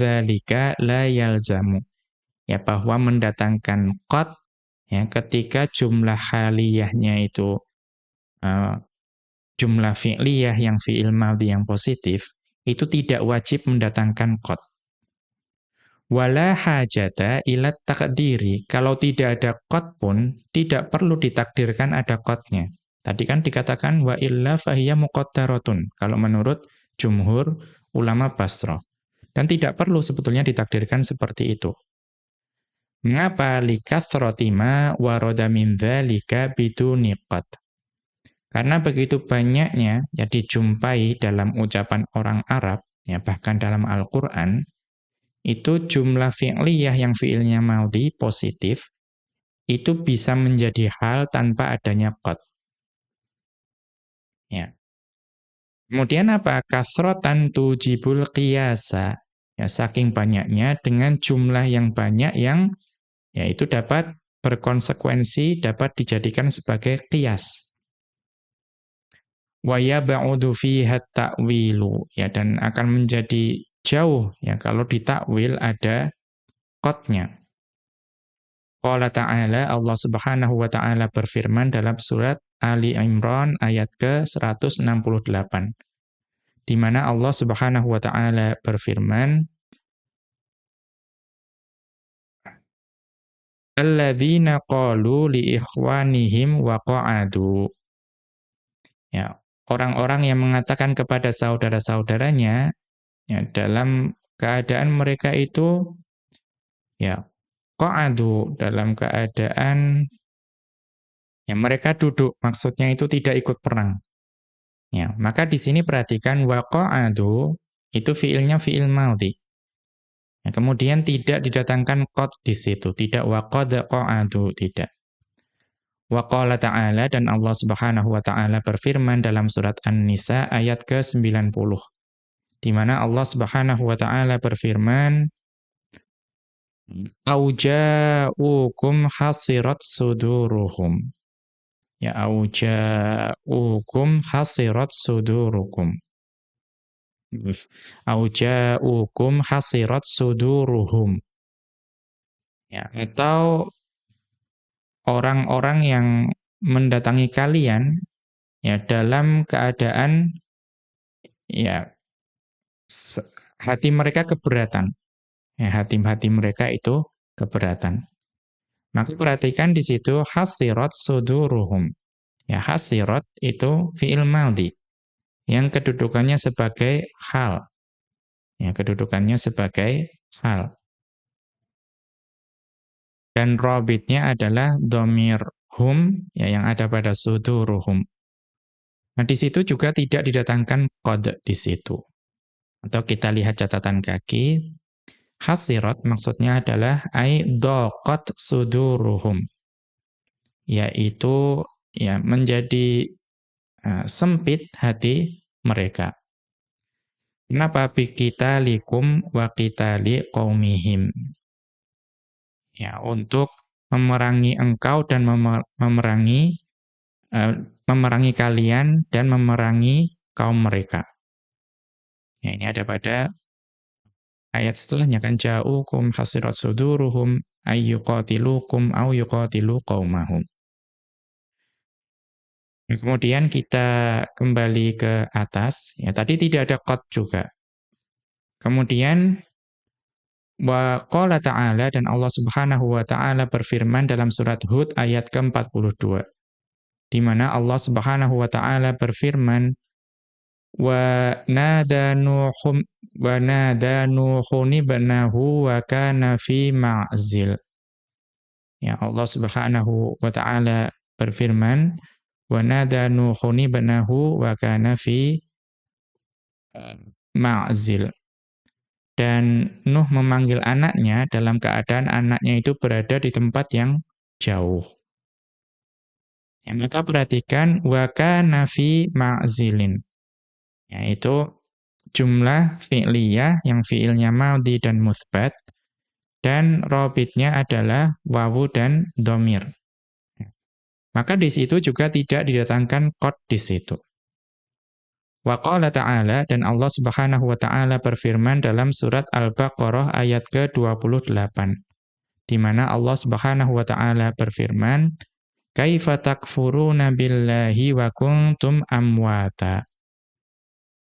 la yalzamu. Ya bahwa mendatangkan qad ya ketika jumlah haliyahnya itu uh, jumlah fi'liyah yang fi'il madhi yang positif itu tidak wajib mendatangkan qad. Wala hajata ila takdiri. Kalau tidak ada qad pun, tidak perlu ditakdirkan ada qadnya. Tadi kan dikatakan wa illa fahiya muqaddaratun. Kalau menurut jumhur ulama Basra. Dan tidak perlu sebetulnya ditakdirkan seperti itu. Mengapa likathrotima waroda min dhalika biduni? Karena begitu banyaknya yang dijumpai dalam ucapan orang Arab, ya bahkan dalam Al-Qur'an, itu jumlah fi'liyah yang fi'ilnya maudhi positif itu bisa menjadi hal tanpa adanya qad. Ya. Kemudian apa? Kasrotan tujibul qiyasa. Ya, saking banyaknya dengan jumlah yang banyak yang ya itu dapat berkonsekuensi dapat dijadikan sebagai qiyas. Wa yab'udu fiha ta'wilu. Ya dan akan menjadi jauh ya kalau ditakwil ada qatnya. Qala ta'ala Allah Subhanahu wa taala berfirman dalam surat Ali Imran ayat ke-168. Di mana Allah Subhanahu wa taala berfirman Alladzina qalu li ikhwanihim wa qa'adu Ya, orang-orang yang mengatakan kepada saudara-saudaranya ya, dalam keadaan mereka itu ya qa'adu dalam keadaan ya mereka duduk maksudnya itu tidak ikut perang. Ya, maka di sini perhatikan waqa'adu itu fiilnya fiil madhi. Ya, kemudian tidak didatangkan qad di situ, tidak waqad qa'adu, tidak. Wa qala ta'ala dan Allah Subhanahu wa taala berfirman dalam surat An-Nisa ayat ke-90. Di mana Allah Subhanahu wa taala berfirman Auja'ukum hasirat suduruhum. Ya auja'ukum hasirat sudurukum. Auja'ukum hasirat suduruhum. Ya, atau orang-orang yang mendatangi kalian ya dalam keadaan ya hati mereka keberatan. Ya, hati-hati mereka itu keberatan. Maka perhatikan di situ hasirat suduruhum. Ya, hasirat itu fi'il madhi yang kedudukannya sebagai hal. Ya, kedudukannya sebagai hal. Dan robitnya adalah domir hum, ya, yang ada pada suduruhum. Nah, di situ juga tidak didatangkan kode di situ. Atau kita lihat catatan kaki, Hasirat maksudnya adalah ai daqat suduruhum. Yaitu ya menjadi uh, sempit hati mereka. Kenapa kita likum wa li qaumihim? Ya, untuk memerangi engkau dan memerangi uh, memerangi kalian dan memerangi kaum mereka. Ya, ini ada pada ayat setelahnya kan ja'ukum hasirat suduruhum ayyuqatilukum au yuqatilu qaumahum. Kemudian kita kembali ke atas, ya tadi tidak ada qad juga. Kemudian wa qala ta'ala dan Allah Subhanahu wa taala berfirman dalam surat Hud ayat ke-42 di mana Allah Subhanahu wa taala berfirman wa nada nuhum wa nada nuhun ibnahu wa kana fi ma'zil ya Allah Subhanahu wa taala berfirman wa nada nuhun wa kana fi eh, ma'zil dan Nuh memanggil anaknya dalam keadaan anaknya itu berada di tempat yang jauh. Ya, maka perhatikan wa kana fi ma'zilin yaitu jumlah fi'liyah yang fi'ilnya maudi dan musbat dan robitnya adalah wawu dan domir. Maka di situ juga tidak didatangkan kod di situ. Wa qala ta'ala dan Allah Subhanahu wa taala berfirman dalam surat Al-Baqarah ayat ke-28 di mana Allah Subhanahu wa taala berfirman kaifa takfuruna billahi wa kuntum amwata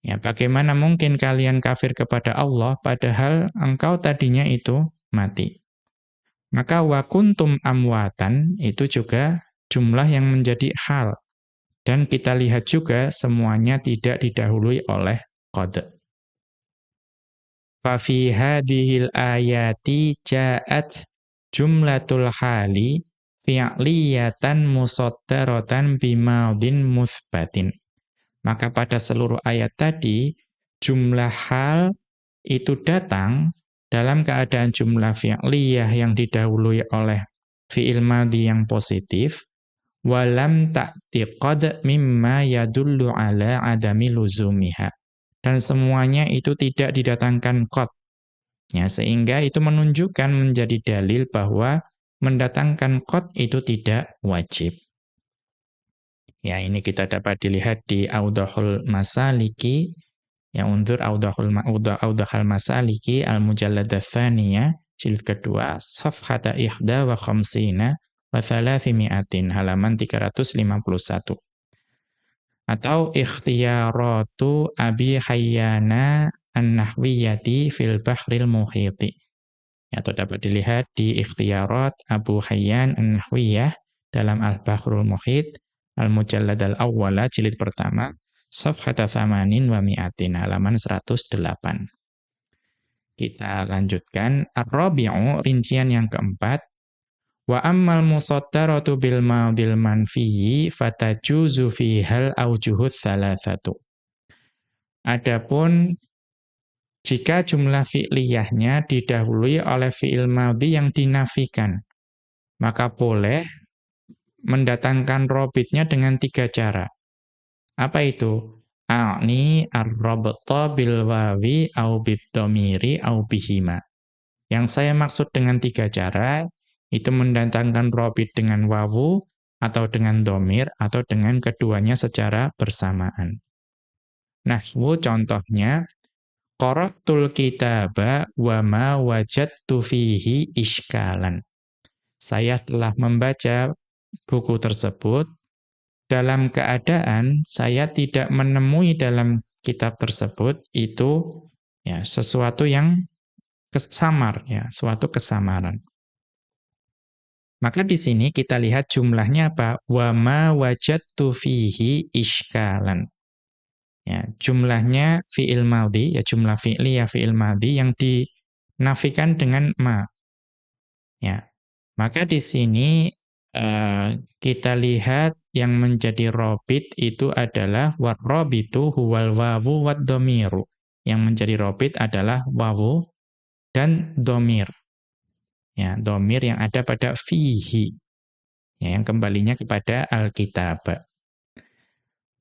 Ya, bagaimana mungkin kalian kafir kepada Allah padahal engkau tadinya itu mati. Maka wa kuntum amwatan itu juga jumlah yang menjadi hal. Dan kita lihat juga semuanya tidak didahului oleh qad. Fa fi hadhil ayati ja'at jumlatul hali fi'liyatan musaddaratan bimadin musbatin. Maka pada seluruh ayat tadi, jumlah hal itu datang dalam keadaan jumlah fi'liyah yang didahului oleh fi'il madhi yang positif, walam ta'ti qad mimma yadullu ala adami luzumiha. Dan semuanya itu tidak didatangkan qad. Ya, sehingga itu menunjukkan menjadi dalil bahwa mendatangkan qad itu tidak wajib. Ya, ini kita dapat dilihat di Audahul Masaliki, yang undur Audahul Audahul Masaliki al-Mujallad jilid kedua, safhata ihda wa khamsina wa thalathimi'atin, halaman 351. Atau ikhtiyaratu Abi Hayyana An-Nahwiyati fil Bahril Muhiti. Atau dapat dilihat di ikhtiyarat Abu Hayyan An-Nahwiyah dalam Al-Bahrul Muhit Al-Mujallad al-Awwala jilid pertama, Safhata Thamanin wa Mi'atin, halaman 108. Kita lanjutkan. Ar-Rabi'u, rincian yang keempat. Wa ammal musaddaratu bil madil manfiyyi fatajuzu fihal aujuhut thalathatu. Adapun jika jumlah fi'liyahnya didahului oleh fi'il madhi yang dinafikan, maka boleh mendatangkan robitnya dengan tiga cara. Apa itu? A'ni ar-rabta bil wawi au bid-dhamiri au bihima. Yang saya maksud dengan tiga cara, itu mendatangkan robit dengan wawu, atau dengan domir, atau dengan keduanya secara bersamaan. Nahwu contohnya, Qara'tul kitaba wa ma wajadtu fihi iskalan. Saya telah membaca buku tersebut dalam keadaan saya tidak menemui dalam kitab tersebut itu ya sesuatu yang kesamar ya, suatu kesamaran. Maka di sini kita lihat jumlahnya apa? Wa ma wajadtu fihi iskalan. Ya, jumlahnya fi'il madhi, ya jumlah fi'li ya fi'il madhi yang dinafikan dengan ma. Ya. Maka di sini Eh, kita lihat yang menjadi robit itu adalah warrobitu huwal wawu wad domiru. Yang menjadi robit adalah wawu dan domir. Ya, domir yang ada pada fihi. Ya, yang kembalinya kepada Alkitab.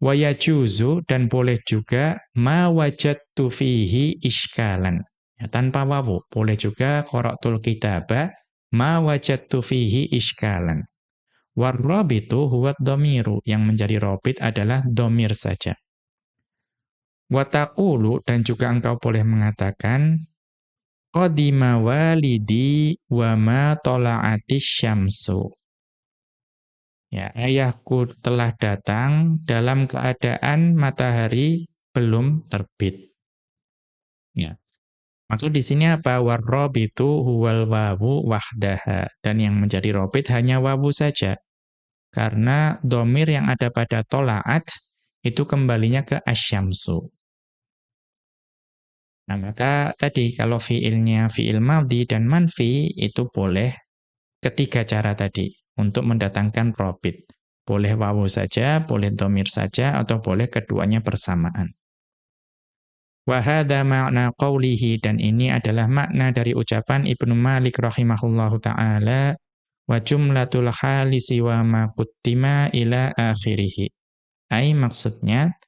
Wa yajuzu dan boleh juga ma wajadtu fihi iskalan. Ya, tanpa wawu. Boleh juga qara'tul kitaba ma wajadtu fihi iskalan. Warrabitu huwa domiru. Yang menjadi robit adalah domir saja. Watakulu dan juga engkau boleh mengatakan Qadima walidi wa ma tola'atis syamsu. Ya, ayahku telah datang dalam keadaan matahari belum terbit. Ya. Maksud di sini apa? Warrabitu huwal wawu wahdaha. Dan yang menjadi robit hanya wawu saja. Karena domir yang ada pada tola'at itu kembalinya ke asyamsu. Nah, maka tadi kalau fiilnya fiil madhi dan manfi itu boleh ketiga cara tadi untuk mendatangkan robit. Boleh wawu saja, boleh domir saja, atau boleh keduanya bersamaan. Wahada makna qawlihi, dan ini adalah makna dari ucapan Ibnu Malik rahimahullahu ta'ala, wa jumlatul hali siwa ma ila akhirih. Ai maksudnya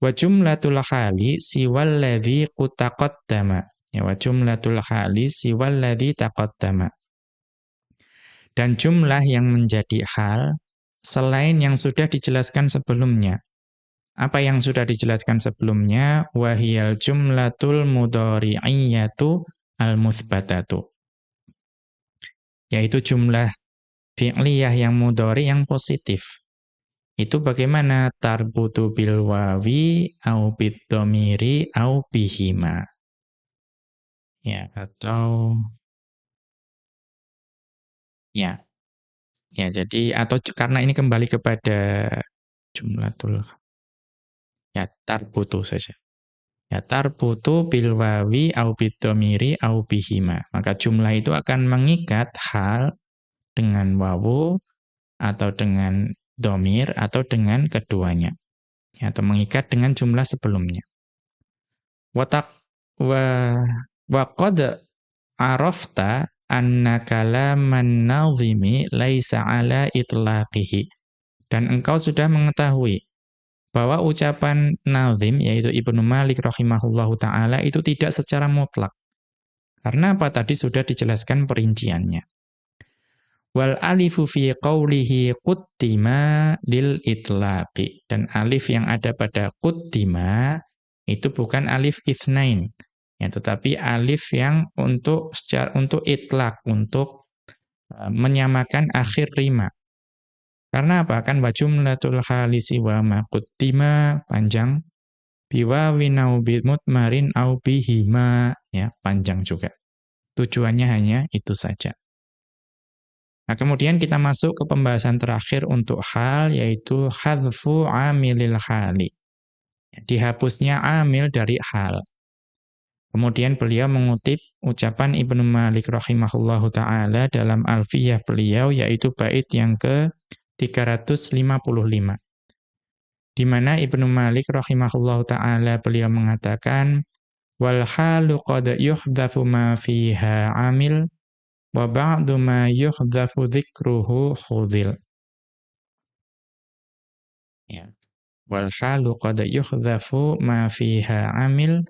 wa jumlatul hali siwal ladzi qutaqaddama. Ya wa jumlatul hali siwal ladzi taqaddama. Dan jumlah yang menjadi hal selain yang sudah dijelaskan sebelumnya. Apa yang sudah dijelaskan sebelumnya? Wahiyal jumlatul mudhari'iyatu al-muthbatatu yaitu jumlah fi'liyah yang mudhari yang positif. Itu bagaimana tarbutu bil wawi au bid dhamiri au bihima. Ya, atau ya. Ya, jadi atau karena ini kembali kepada jumlatul ya tarbutu saja. Ya tarbutu bil wawi au bidomiri au bihima. Maka jumlah itu akan mengikat hal dengan wawu atau dengan domir atau dengan keduanya. Ya, atau mengikat dengan jumlah sebelumnya. Watak wa wa arafta anna kalaman laisa ala itlaqihi. Dan engkau sudah mengetahui bahwa ucapan nazim yaitu Ibnu Malik rahimahullahu taala itu tidak secara mutlak. Karena apa tadi sudah dijelaskan perinciannya. Wal alifu fi qawlihi quttima lil itlaqi dan alif yang ada pada quttima itu bukan alif itsnain ya tetapi alif yang untuk secara untuk itlaq untuk uh, menyamakan akhir rima karena apa? Kan wa jumlatul khalisi wa ma quttima panjang biwa winau mutmarin au bihima ya panjang juga. Tujuannya hanya itu saja. Nah, kemudian kita masuk ke pembahasan terakhir untuk hal yaitu hadzfu amilil hali. Dihapusnya amil dari hal. Kemudian beliau mengutip ucapan Ibnu Malik rahimahullahu taala dalam Alfiyah beliau yaitu bait yang ke 355. Di mana Ibnu Malik rahimahullahu taala beliau mengatakan wal halu qad yuhdhafu ma fiha amil wa ba'du ma yuhdhafu dzikruhu khudhil. Ya. Wal halu qad yuhdhafu ma fiha amil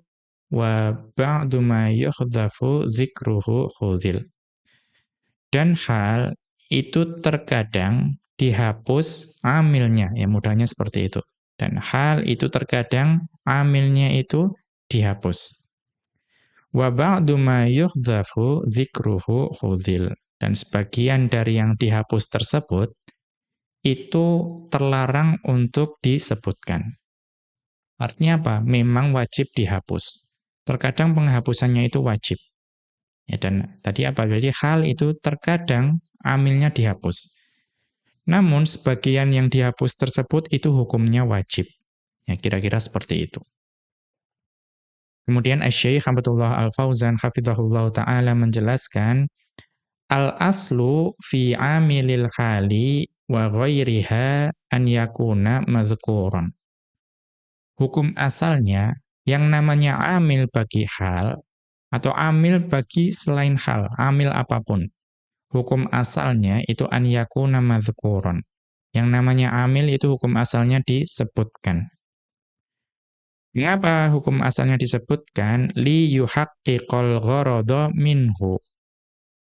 wa ba'du ma yuhdhafu dzikruhu khudhil. Dan hal itu terkadang dihapus amilnya, ya mudahnya seperti itu. Dan hal itu terkadang amilnya itu dihapus. Wa ba'du ma yuhdhafu dzikruhu khudhil. Dan sebagian dari yang dihapus tersebut itu terlarang untuk disebutkan. Artinya apa? Memang wajib dihapus. Terkadang penghapusannya itu wajib. Ya, dan tadi apa? Jadi hal itu terkadang amilnya dihapus. Namun sebagian yang dihapus tersebut itu hukumnya wajib. Ya kira-kira seperti itu. Kemudian Asy-Syaikh Abdullah Al-Fauzan hafizahullah taala menjelaskan al-aslu fi amilil khali wa ghairiha an yakuna mazkuran. Hukum asalnya yang namanya amil bagi hal atau amil bagi selain hal, amil apa pun. Hukum asalnya itu an yakuna madhkuron. Yang namanya amil itu hukum asalnya disebutkan. Mengapa hukum asalnya disebutkan? Li yuhaqqiqal gharada minhu.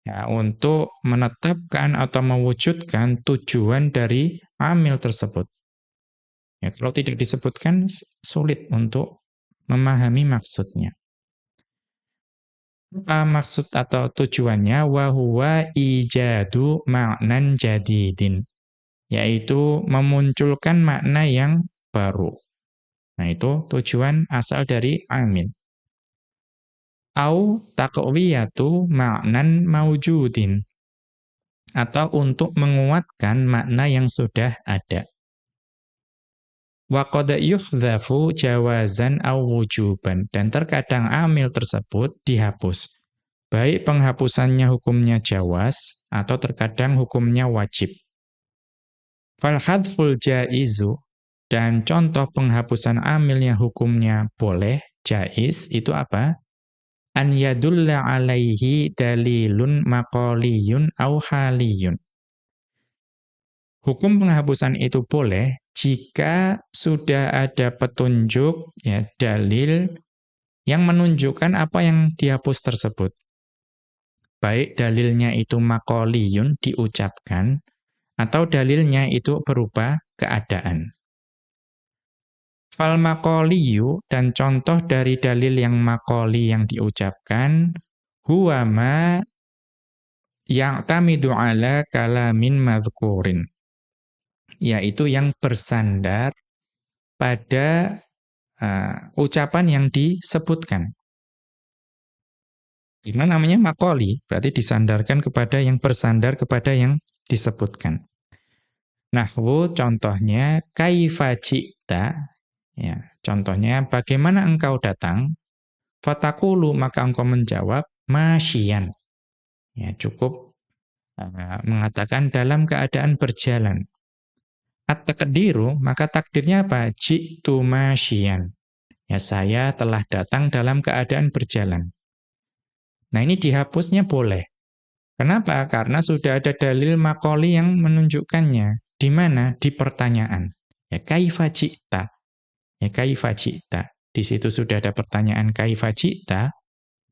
Ya, untuk menetapkan atau mewujudkan tujuan dari amil tersebut. Ya, kalau tidak disebutkan sulit untuk memahami maksudnya. Apa maksud atau tujuannya? Wa huwa ijadu ma'nan jadidin. Yaitu memunculkan makna yang baru. Nah itu tujuan asal dari amil au taqwiyatu ma'nan maujudin atau untuk menguatkan makna yang sudah ada. Wa qad jawazan aw wujuban dan terkadang amil tersebut dihapus. Baik penghapusannya hukumnya jawaz atau terkadang hukumnya wajib. Fal hadful jaizu dan contoh penghapusan amilnya hukumnya boleh, jaiz itu apa? an yadulla alaihi dalilun maqaliyun au haliyun. Hukum penghapusan itu boleh jika sudah ada petunjuk ya dalil yang menunjukkan apa yang dihapus tersebut. Baik dalilnya itu maqaliyun diucapkan atau dalilnya itu berupa keadaan. Fal makoliyu dan contoh dari dalil yang makoli yang diucapkan huwa ma tamidu ala kalamin madhkurin yaitu yang bersandar pada uh, ucapan yang disebutkan. Karena namanya makoli, berarti disandarkan kepada yang bersandar kepada yang disebutkan. Nahwu contohnya kaifa Ya, contohnya bagaimana engkau datang? Fatakulu maka engkau menjawab masyian. Ya, cukup uh, mengatakan dalam keadaan berjalan. At-taqdiru maka takdirnya apa? Jitu masyian. Ya, saya telah datang dalam keadaan berjalan. Nah, ini dihapusnya boleh. Kenapa? Karena sudah ada dalil makoli yang menunjukkannya. Di mana? Di pertanyaan. Ya, kaifa jikta? Ya kaifa ji'ta. Di situ sudah ada pertanyaan kaifa ji'ta,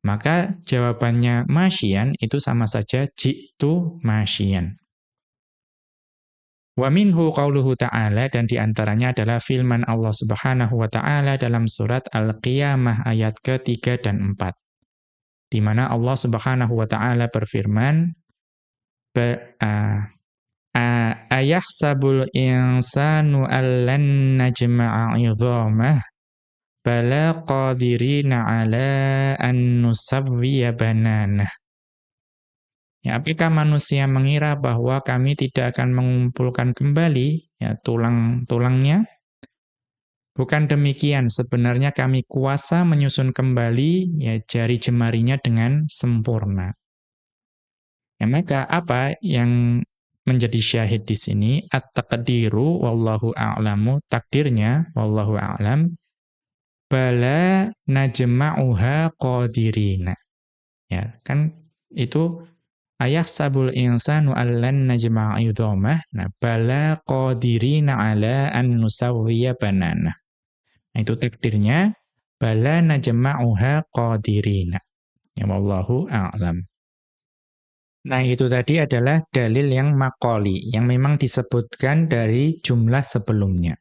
maka jawabannya masyian itu sama saja ji'tu masyian. Wa minhu qauluhu ta'ala dan di antaranya adalah firman Allah Subhanahu wa taala dalam surat Al-Qiyamah ayat ke-3 dan 4. Di mana Allah Subhanahu wa taala berfirman uh, ayahsabul insanu allan najma'a 'idhamah bala qadirina 'ala an nusawwiya bananah Ya, apakah manusia mengira bahwa kami tidak akan mengumpulkan kembali ya tulang-tulangnya? Bukan demikian, sebenarnya kami kuasa menyusun kembali ya jari jemarinya dengan sempurna. Ya, maka apa yang menjadi syahid di sini. At-taqdiru wallahu a'lamu. Takdirnya wallahu a'lam. Bala najma'uha qadirina. Ya kan itu ayah sabul insanu allan najma'a idhamah. Nah bala qadirina ala an nusawwiya banana. Nah, itu takdirnya. Bala najma'uha qadirina. Ya wallahu a'lam Nah, itu tadi adalah dalil yang makoli, yang memang disebutkan dari jumlah sebelumnya.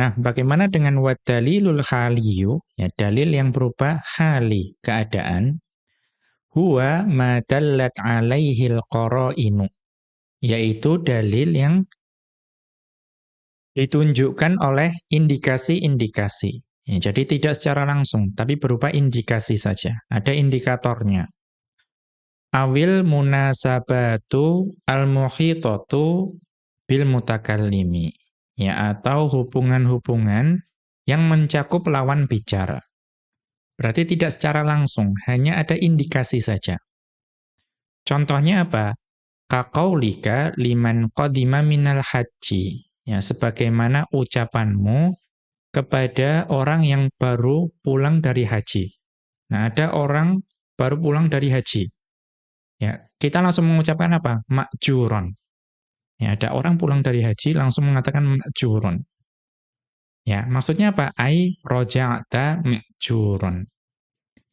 Nah, bagaimana dengan wadalilul khaliyu, ya dalil yang berupa khali, keadaan, huwa ma dallat alaihil qara'inu, yaitu dalil yang ditunjukkan oleh indikasi-indikasi. Ya, jadi tidak secara langsung, tapi berupa indikasi saja. Ada indikatornya awil munasabatu al-muhitatu bil mutakallimi ya atau hubungan-hubungan yang mencakup lawan bicara. Berarti tidak secara langsung, hanya ada indikasi saja. Contohnya apa? Kaqaulika liman qadima minal haji. Ya, sebagaimana ucapanmu kepada orang yang baru pulang dari haji. Nah, ada orang baru pulang dari haji. Ya, kita langsung mengucapkan apa? Makjuron. Ya, ada orang pulang dari haji langsung mengatakan makjuron. Ya, maksudnya apa? Ai roja'ta makjuron.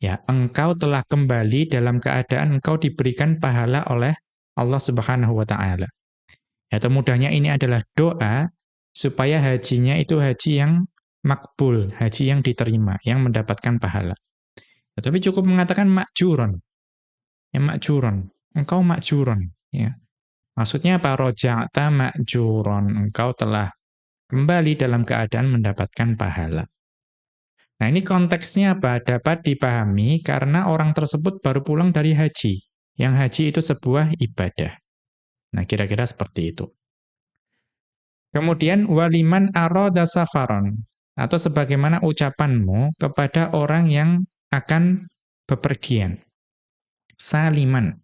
Ya, engkau telah kembali dalam keadaan engkau diberikan pahala oleh Allah Subhanahu wa taala. Ya, mudahnya ini adalah doa supaya hajinya itu haji yang makbul, haji yang diterima, yang mendapatkan pahala. Tetapi cukup mengatakan makjuron. Ya makjuron. Engkau makjuron. Ya. Maksudnya apa? Roja'ta makjuron. Engkau telah kembali dalam keadaan mendapatkan pahala. Nah ini konteksnya apa? Dapat dipahami karena orang tersebut baru pulang dari haji. Yang haji itu sebuah ibadah. Nah kira-kira seperti itu. Kemudian waliman aroda safaron atau sebagaimana ucapanmu kepada orang yang akan bepergian. Saliman.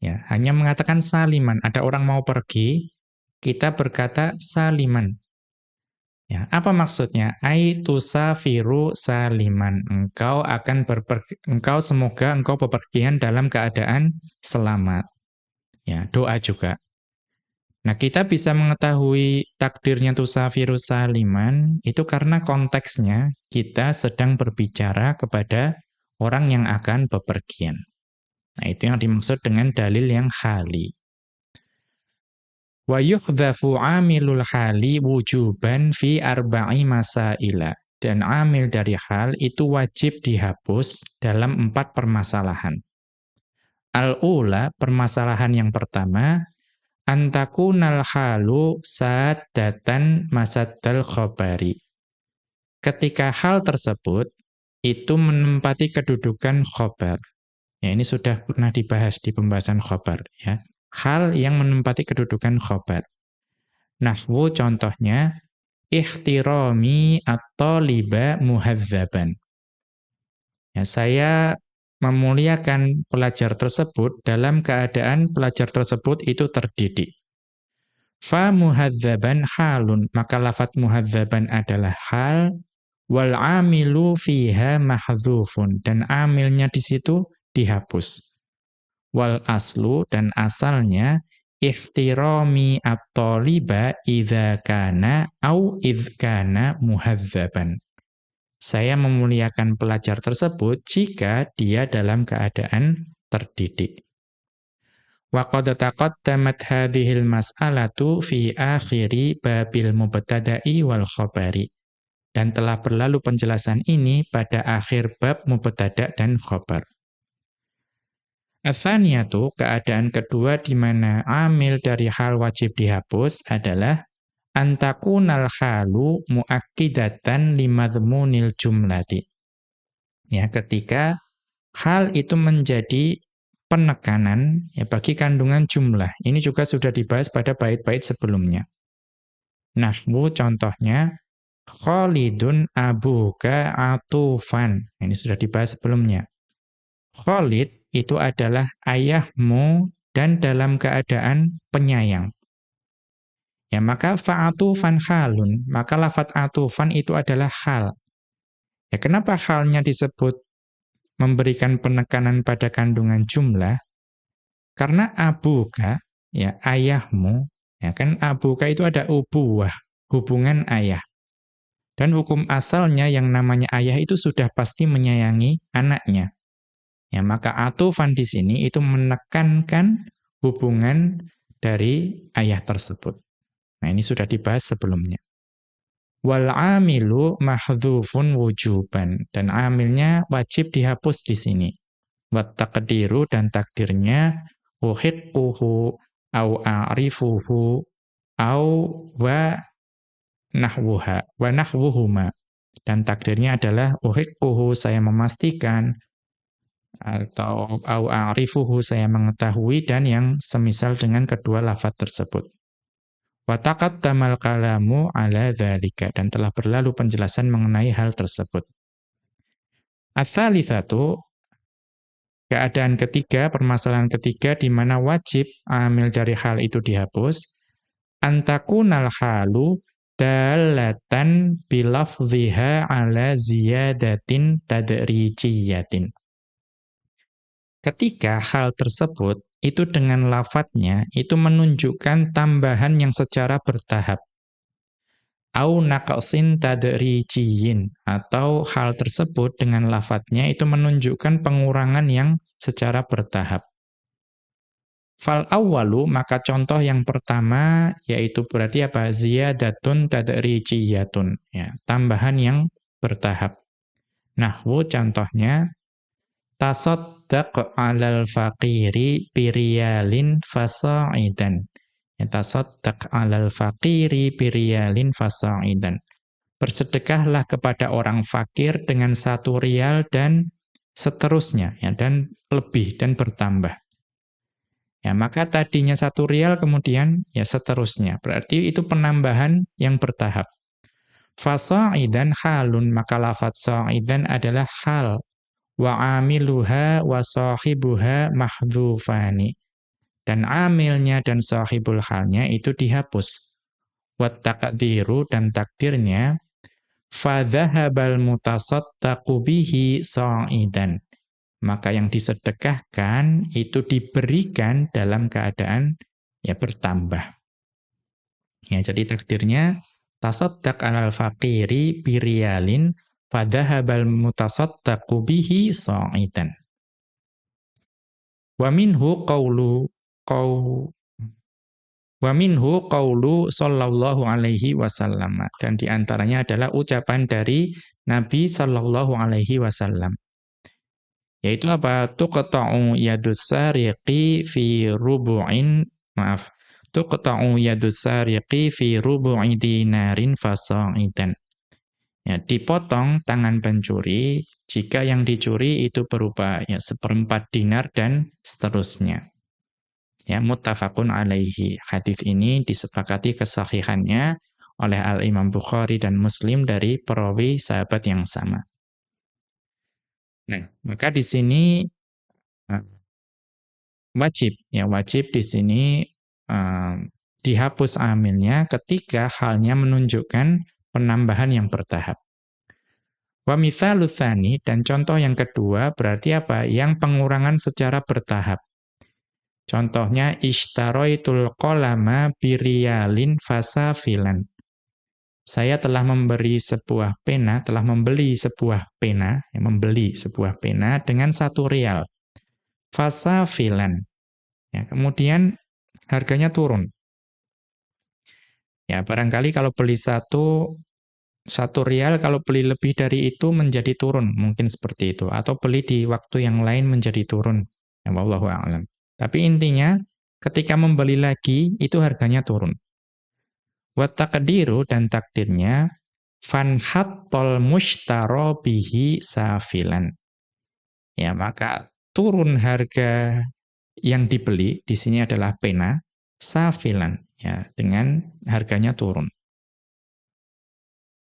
Ya, hanya mengatakan saliman. Ada orang mau pergi, kita berkata saliman. Ya, apa maksudnya? Ai tusafiru saliman. Engkau akan berpergi, engkau semoga engkau bepergian dalam keadaan selamat. Ya, doa juga. Nah, kita bisa mengetahui takdirnya tusafiru saliman itu karena konteksnya kita sedang berbicara kepada orang yang akan bepergian. Nah, itu yang dimaksud dengan dalil yang khali. Wa yuhdhafu amilul hali wujuban fi arba'i masaila. Dan amil dari hal itu wajib dihapus dalam empat permasalahan. Al-ula, permasalahan yang pertama, antakunal halu sadatan masaddal khobari. Ketika hal tersebut itu menempati kedudukan khobar. Ya, ini sudah pernah dibahas di pembahasan khobar. Ya. Hal yang menempati kedudukan khobar. Nahwu contohnya, ikhtirami atau liba muhazzaban. Ya, saya memuliakan pelajar tersebut dalam keadaan pelajar tersebut itu terdidik. Fa muhadzaban halun, maka lafat muhadzaban adalah hal wal amilu fiha mahdzufun dan amilnya di situ dihapus. Wal aslu dan asalnya ihtirami at-taliba idza kana au idz kana muhadzaban saya memuliakan pelajar tersebut jika dia dalam keadaan terdidik. Wa qad taqaddamat hadhil mas'alatu fi akhiri babil mubtada'i wal khabari. Dan telah berlalu penjelasan ini pada akhir bab mubtada' dan khabar. Athaniyatu, keadaan kedua di mana amil dari hal wajib dihapus adalah antakunal halu muakkidatan limadhmunil jumlati. Ya, ketika hal itu menjadi penekanan ya bagi kandungan jumlah. Ini juga sudah dibahas pada bait-bait sebelumnya. Nahwu contohnya Khalidun abuka atufan. Ini sudah dibahas sebelumnya. Khalid itu adalah ayahmu dan dalam keadaan penyayang. Ya, maka fa'atufan halun, maka lafat atufan itu adalah hal. Ya, kenapa halnya disebut memberikan penekanan pada kandungan jumlah? Karena abuka, ya ayahmu, ya kan abuka itu ada ubuwah, hubungan ayah. Dan hukum asalnya yang namanya ayah itu sudah pasti menyayangi anaknya. Ya, maka atufan di sini itu menekankan hubungan dari ayah tersebut. Nah, ini sudah dibahas sebelumnya. Wal amilu mahdhufun wujuban dan amilnya wajib dihapus di sini. Wat taqdiru dan takdirnya uhiqquhu au a'rifuhu au wa nahwuha wa nahwuhuma. Dan takdirnya adalah uhiqquhu saya memastikan atau au a'rifuhu saya mengetahui dan yang semisal dengan kedua lafaz tersebut. Watakat tamal kalamu ala dhalika. Dan telah berlalu penjelasan mengenai hal tersebut. Atsalitsatu keadaan ketiga, permasalahan ketiga di mana wajib amil dari hal itu dihapus. Antakunal halu dalatan bilafziha ala ziyadatin tadrijiyatin. Ketika hal tersebut itu dengan lafadznya itu menunjukkan tambahan yang secara bertahap. Au naqsin tadrijiyin atau hal tersebut dengan lafadznya itu menunjukkan pengurangan yang secara bertahap. Fal awwalu maka contoh yang pertama yaitu berarti apa? Ziyadatun tadrijiyatun ya, tambahan yang bertahap. Nahwu contohnya tasaddaq 'alal faqiri biriyalin fasa'idan. Ya, tasaddaq 'alal faqiri biriyalin fasa'idan. Bersedekahlah kepada orang fakir dengan satu rial dan seterusnya ya dan lebih dan bertambah. Ya, maka tadinya satu rial kemudian ya seterusnya. Berarti itu penambahan yang bertahap. Fasa'idan halun, maka lafad sa'idan adalah hal. Wa amiluha wa sahibuha mahdhufani. Dan amilnya dan sahibul halnya itu dihapus. Wa taqdiru dan takdirnya fadhahabal mutasattaqu bihi sa'idan maka yang disedekahkan itu diberikan dalam keadaan ya bertambah. Ya, jadi takdirnya tasaddaq 'alal faqiri biriyalin fadhahabal mutasaddaqu bihi sa'idan. Wa minhu qawlu qaw Wa minhu qawlu sallallahu alaihi wasallam dan di antaranya adalah ucapan dari Nabi sallallahu alaihi wasallam yaitu apa? Tuqta'u yadus sariqi fi rubu'in maaf. Tuqta'u yadus sariqi fi rubu'i dinarin fasa'idan. Ya, dipotong tangan pencuri jika yang dicuri itu berupa ya seperempat dinar dan seterusnya. Ya, muttafaqun alaihi. Hadis ini disepakati kesahihannya oleh Al-Imam Bukhari dan Muslim dari perawi sahabat yang sama. Nah, maka di sini uh, wajib ya wajib di sini uh, dihapus amilnya ketika halnya menunjukkan penambahan yang bertahap. Wa mithalu dan contoh yang kedua berarti apa? Yang pengurangan secara bertahap. Contohnya ishtaraitul qalama biriyalin fasafilan saya telah memberi sebuah pena, telah membeli sebuah pena, ya, membeli sebuah pena dengan satu rial. Fasa filan. Ya, kemudian harganya turun. Ya, barangkali kalau beli satu, satu rial, kalau beli lebih dari itu menjadi turun, mungkin seperti itu. Atau beli di waktu yang lain menjadi turun. Ya, wallahu a'lam. Tapi intinya, ketika membeli lagi, itu harganya turun. Wa taqdiru dan takdirnya fanhattol mushtaro bihi safilan. Ya, maka turun harga yang dibeli di sini adalah pena safilan ya dengan harganya turun.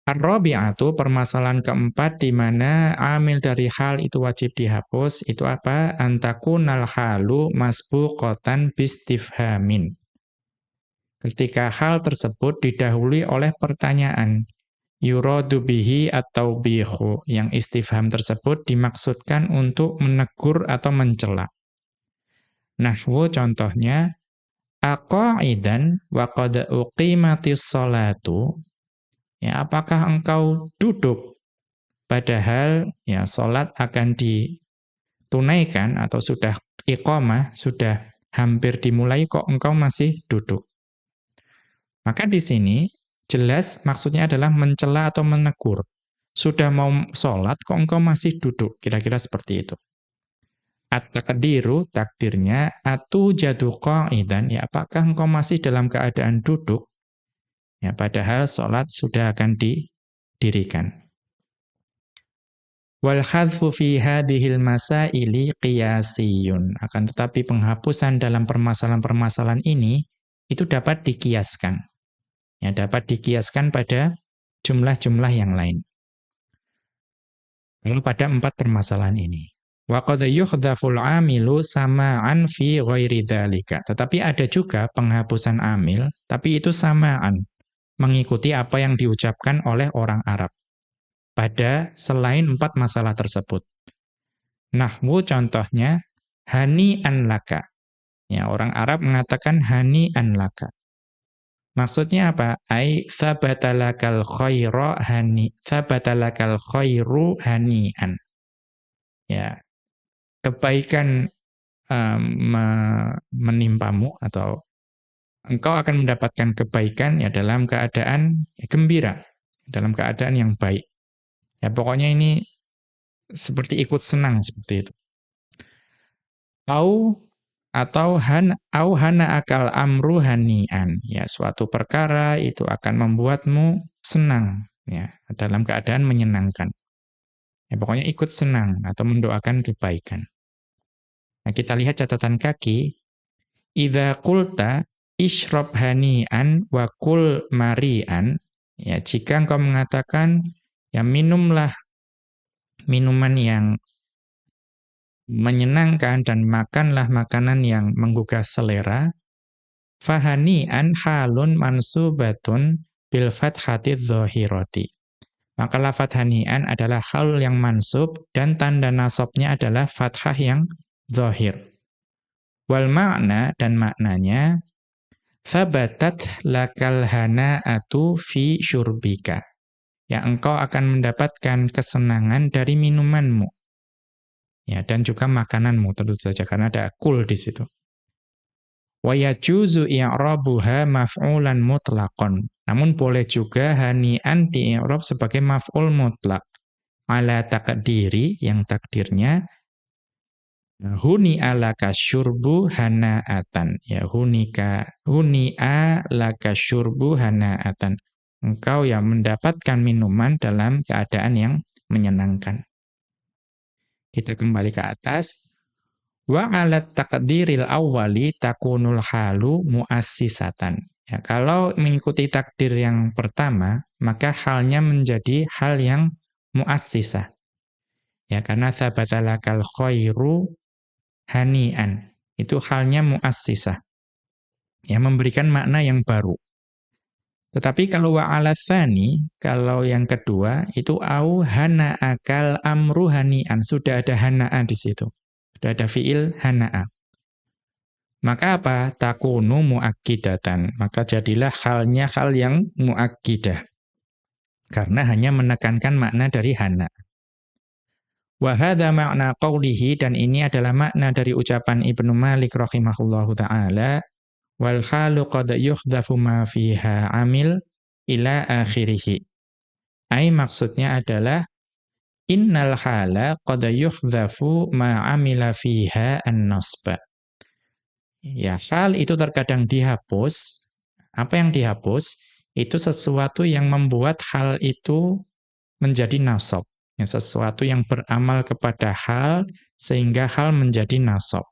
Ar-rabi'atu permasalahan keempat di mana amil dari hal itu wajib dihapus itu apa? Antakunal halu masbuqatan bistifhamin. Ketika hal tersebut didahului oleh pertanyaan, yuradu bihi atau bihu, yang istifham tersebut dimaksudkan untuk menegur atau mencela. Nahwu contohnya, aqa'idan wa qad uqimatis salatu, ya apakah engkau duduk padahal ya salat akan ditunaikan atau sudah iqamah, sudah hampir dimulai kok engkau masih duduk. Maka di sini jelas maksudnya adalah mencela atau menegur. Sudah mau sholat, kok engkau masih duduk? Kira-kira seperti itu. At-takdiru, takdirnya, atu jadu qa'idan, ya apakah engkau masih dalam keadaan duduk? Ya, padahal sholat sudah akan didirikan. Wal khadfu fi hadhil masaili qiyasiyun. Akan tetapi penghapusan dalam permasalahan-permasalahan ini itu dapat dikiaskan ya dapat dikiaskan pada jumlah-jumlah yang lain. Lalu pada empat permasalahan ini. Wa qad yukhdhaful amilu sama'an fi ghairi dzalika. Tetapi ada juga penghapusan amil, tapi itu samaan. mengikuti apa yang diucapkan oleh orang Arab pada selain empat masalah tersebut. Nahwu contohnya hani an laka. Ya, orang Arab mengatakan hani an laka. Maksudnya apa? Ai thabatalakal khaira hani thabatalakal khairu hanian. Ya. Kebaikan um, me menimpamu atau engkau akan mendapatkan kebaikan ya dalam keadaan ya, gembira, dalam keadaan yang baik. Ya pokoknya ini seperti ikut senang seperti itu. Au atau han au hana akal amru hanian ya suatu perkara itu akan membuatmu senang ya dalam keadaan menyenangkan ya pokoknya ikut senang atau mendoakan kebaikan nah kita lihat catatan kaki idza qulta ishrab hanian wa kul marian ya jika engkau mengatakan ya minumlah minuman yang menyenangkan dan makanlah makanan yang menggugah selera, fahani'an halun mansubatun bil fathati dhahirati. Maka lafat hani'an adalah hal yang mansub dan tanda nasabnya adalah fathah yang zahir. Wal makna dan maknanya Fabatat lakal hana'atu fi syurbika. Ya engkau akan mendapatkan kesenangan dari minumanmu. Ya, dan juga makananmu tentu saja karena ada kul di situ. Wa yajuzu i'rabuha maf'ulan mutlaqan. Namun boleh juga hani'an i'rab sebagai maf'ul mutlak. Ala takdiri yang takdirnya huni alaka syurbu hana'atan. Ya hunika huni'a laka syurbu hana'atan. Engkau yang mendapatkan minuman dalam keadaan yang menyenangkan. Kita kembali ke atas. Wa alat takdiril awwali takunul halu muassisatan. Ya, kalau mengikuti takdir yang pertama, maka halnya menjadi hal yang muassisah. Ya, karena thabatalakal khairu hanian. Itu halnya muassisah. Ya, memberikan makna yang baru. Tetapi kalau wa'ala tsani, kalau yang kedua itu au hana akal amru hani'an, sudah ada hana'a di situ. Sudah ada fiil hana'a. Maka apa? Takunu muakkidatan. Maka jadilah halnya hal yang muakkidah. Karena hanya menekankan makna dari hana. Wa hadha makna qawlihi dan ini adalah makna dari ucapan Ibnu Malik rahimahullahu taala wal khalu qad yuhdhafu ma fiha amil ila akhirih. Ai maksudnya adalah innal hala qad yuhdhafu ma amila fiha an-nasba. Ya, hal itu terkadang dihapus. Apa yang dihapus? Itu sesuatu yang membuat hal itu menjadi nasab. Ya, sesuatu yang beramal kepada hal sehingga hal menjadi nasab.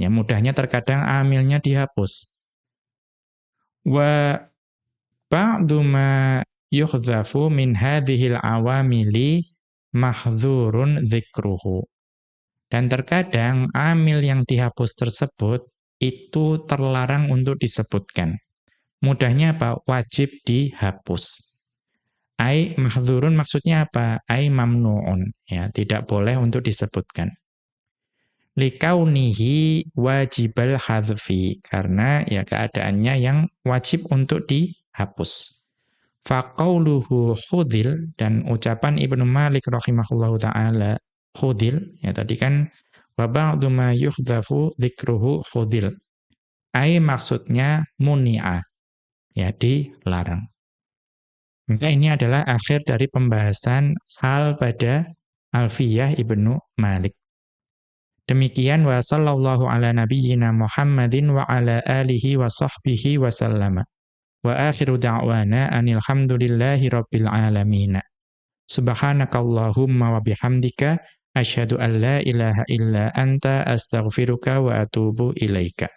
Ya, mudahnya terkadang amilnya dihapus. Wa ba'du ma yukhzafu min hadhil awamili mahdzurun dzikruhu. Dan terkadang amil yang dihapus tersebut itu terlarang untuk disebutkan. Mudahnya apa? Wajib dihapus. Ai mahdzurun maksudnya apa? Ai mamnuun, ya, tidak boleh untuk disebutkan likaunihi wajibal hadfi karena ya keadaannya yang wajib untuk dihapus. Faqauluhu khudil dan ucapan Ibnu Malik rahimahullahu taala khudil ya tadi kan wa ba'du ma yuhdhafu dzikruhu khudil. Ai maksudnya muni'a ya dilarang. Maka ini adalah akhir dari pembahasan hal pada Alfiyah Ibnu Malik. Demikian wa sallallahu ala nabiyyina Muhammadin wa ala alihi wa sahbihi wa sallama. Wa akhiru da'wana anil hamdulillahi rabbil alamin. Subhanakallahumma wa bihamdika asyhadu an la ilaha illa anta astaghfiruka wa atubu ilaika.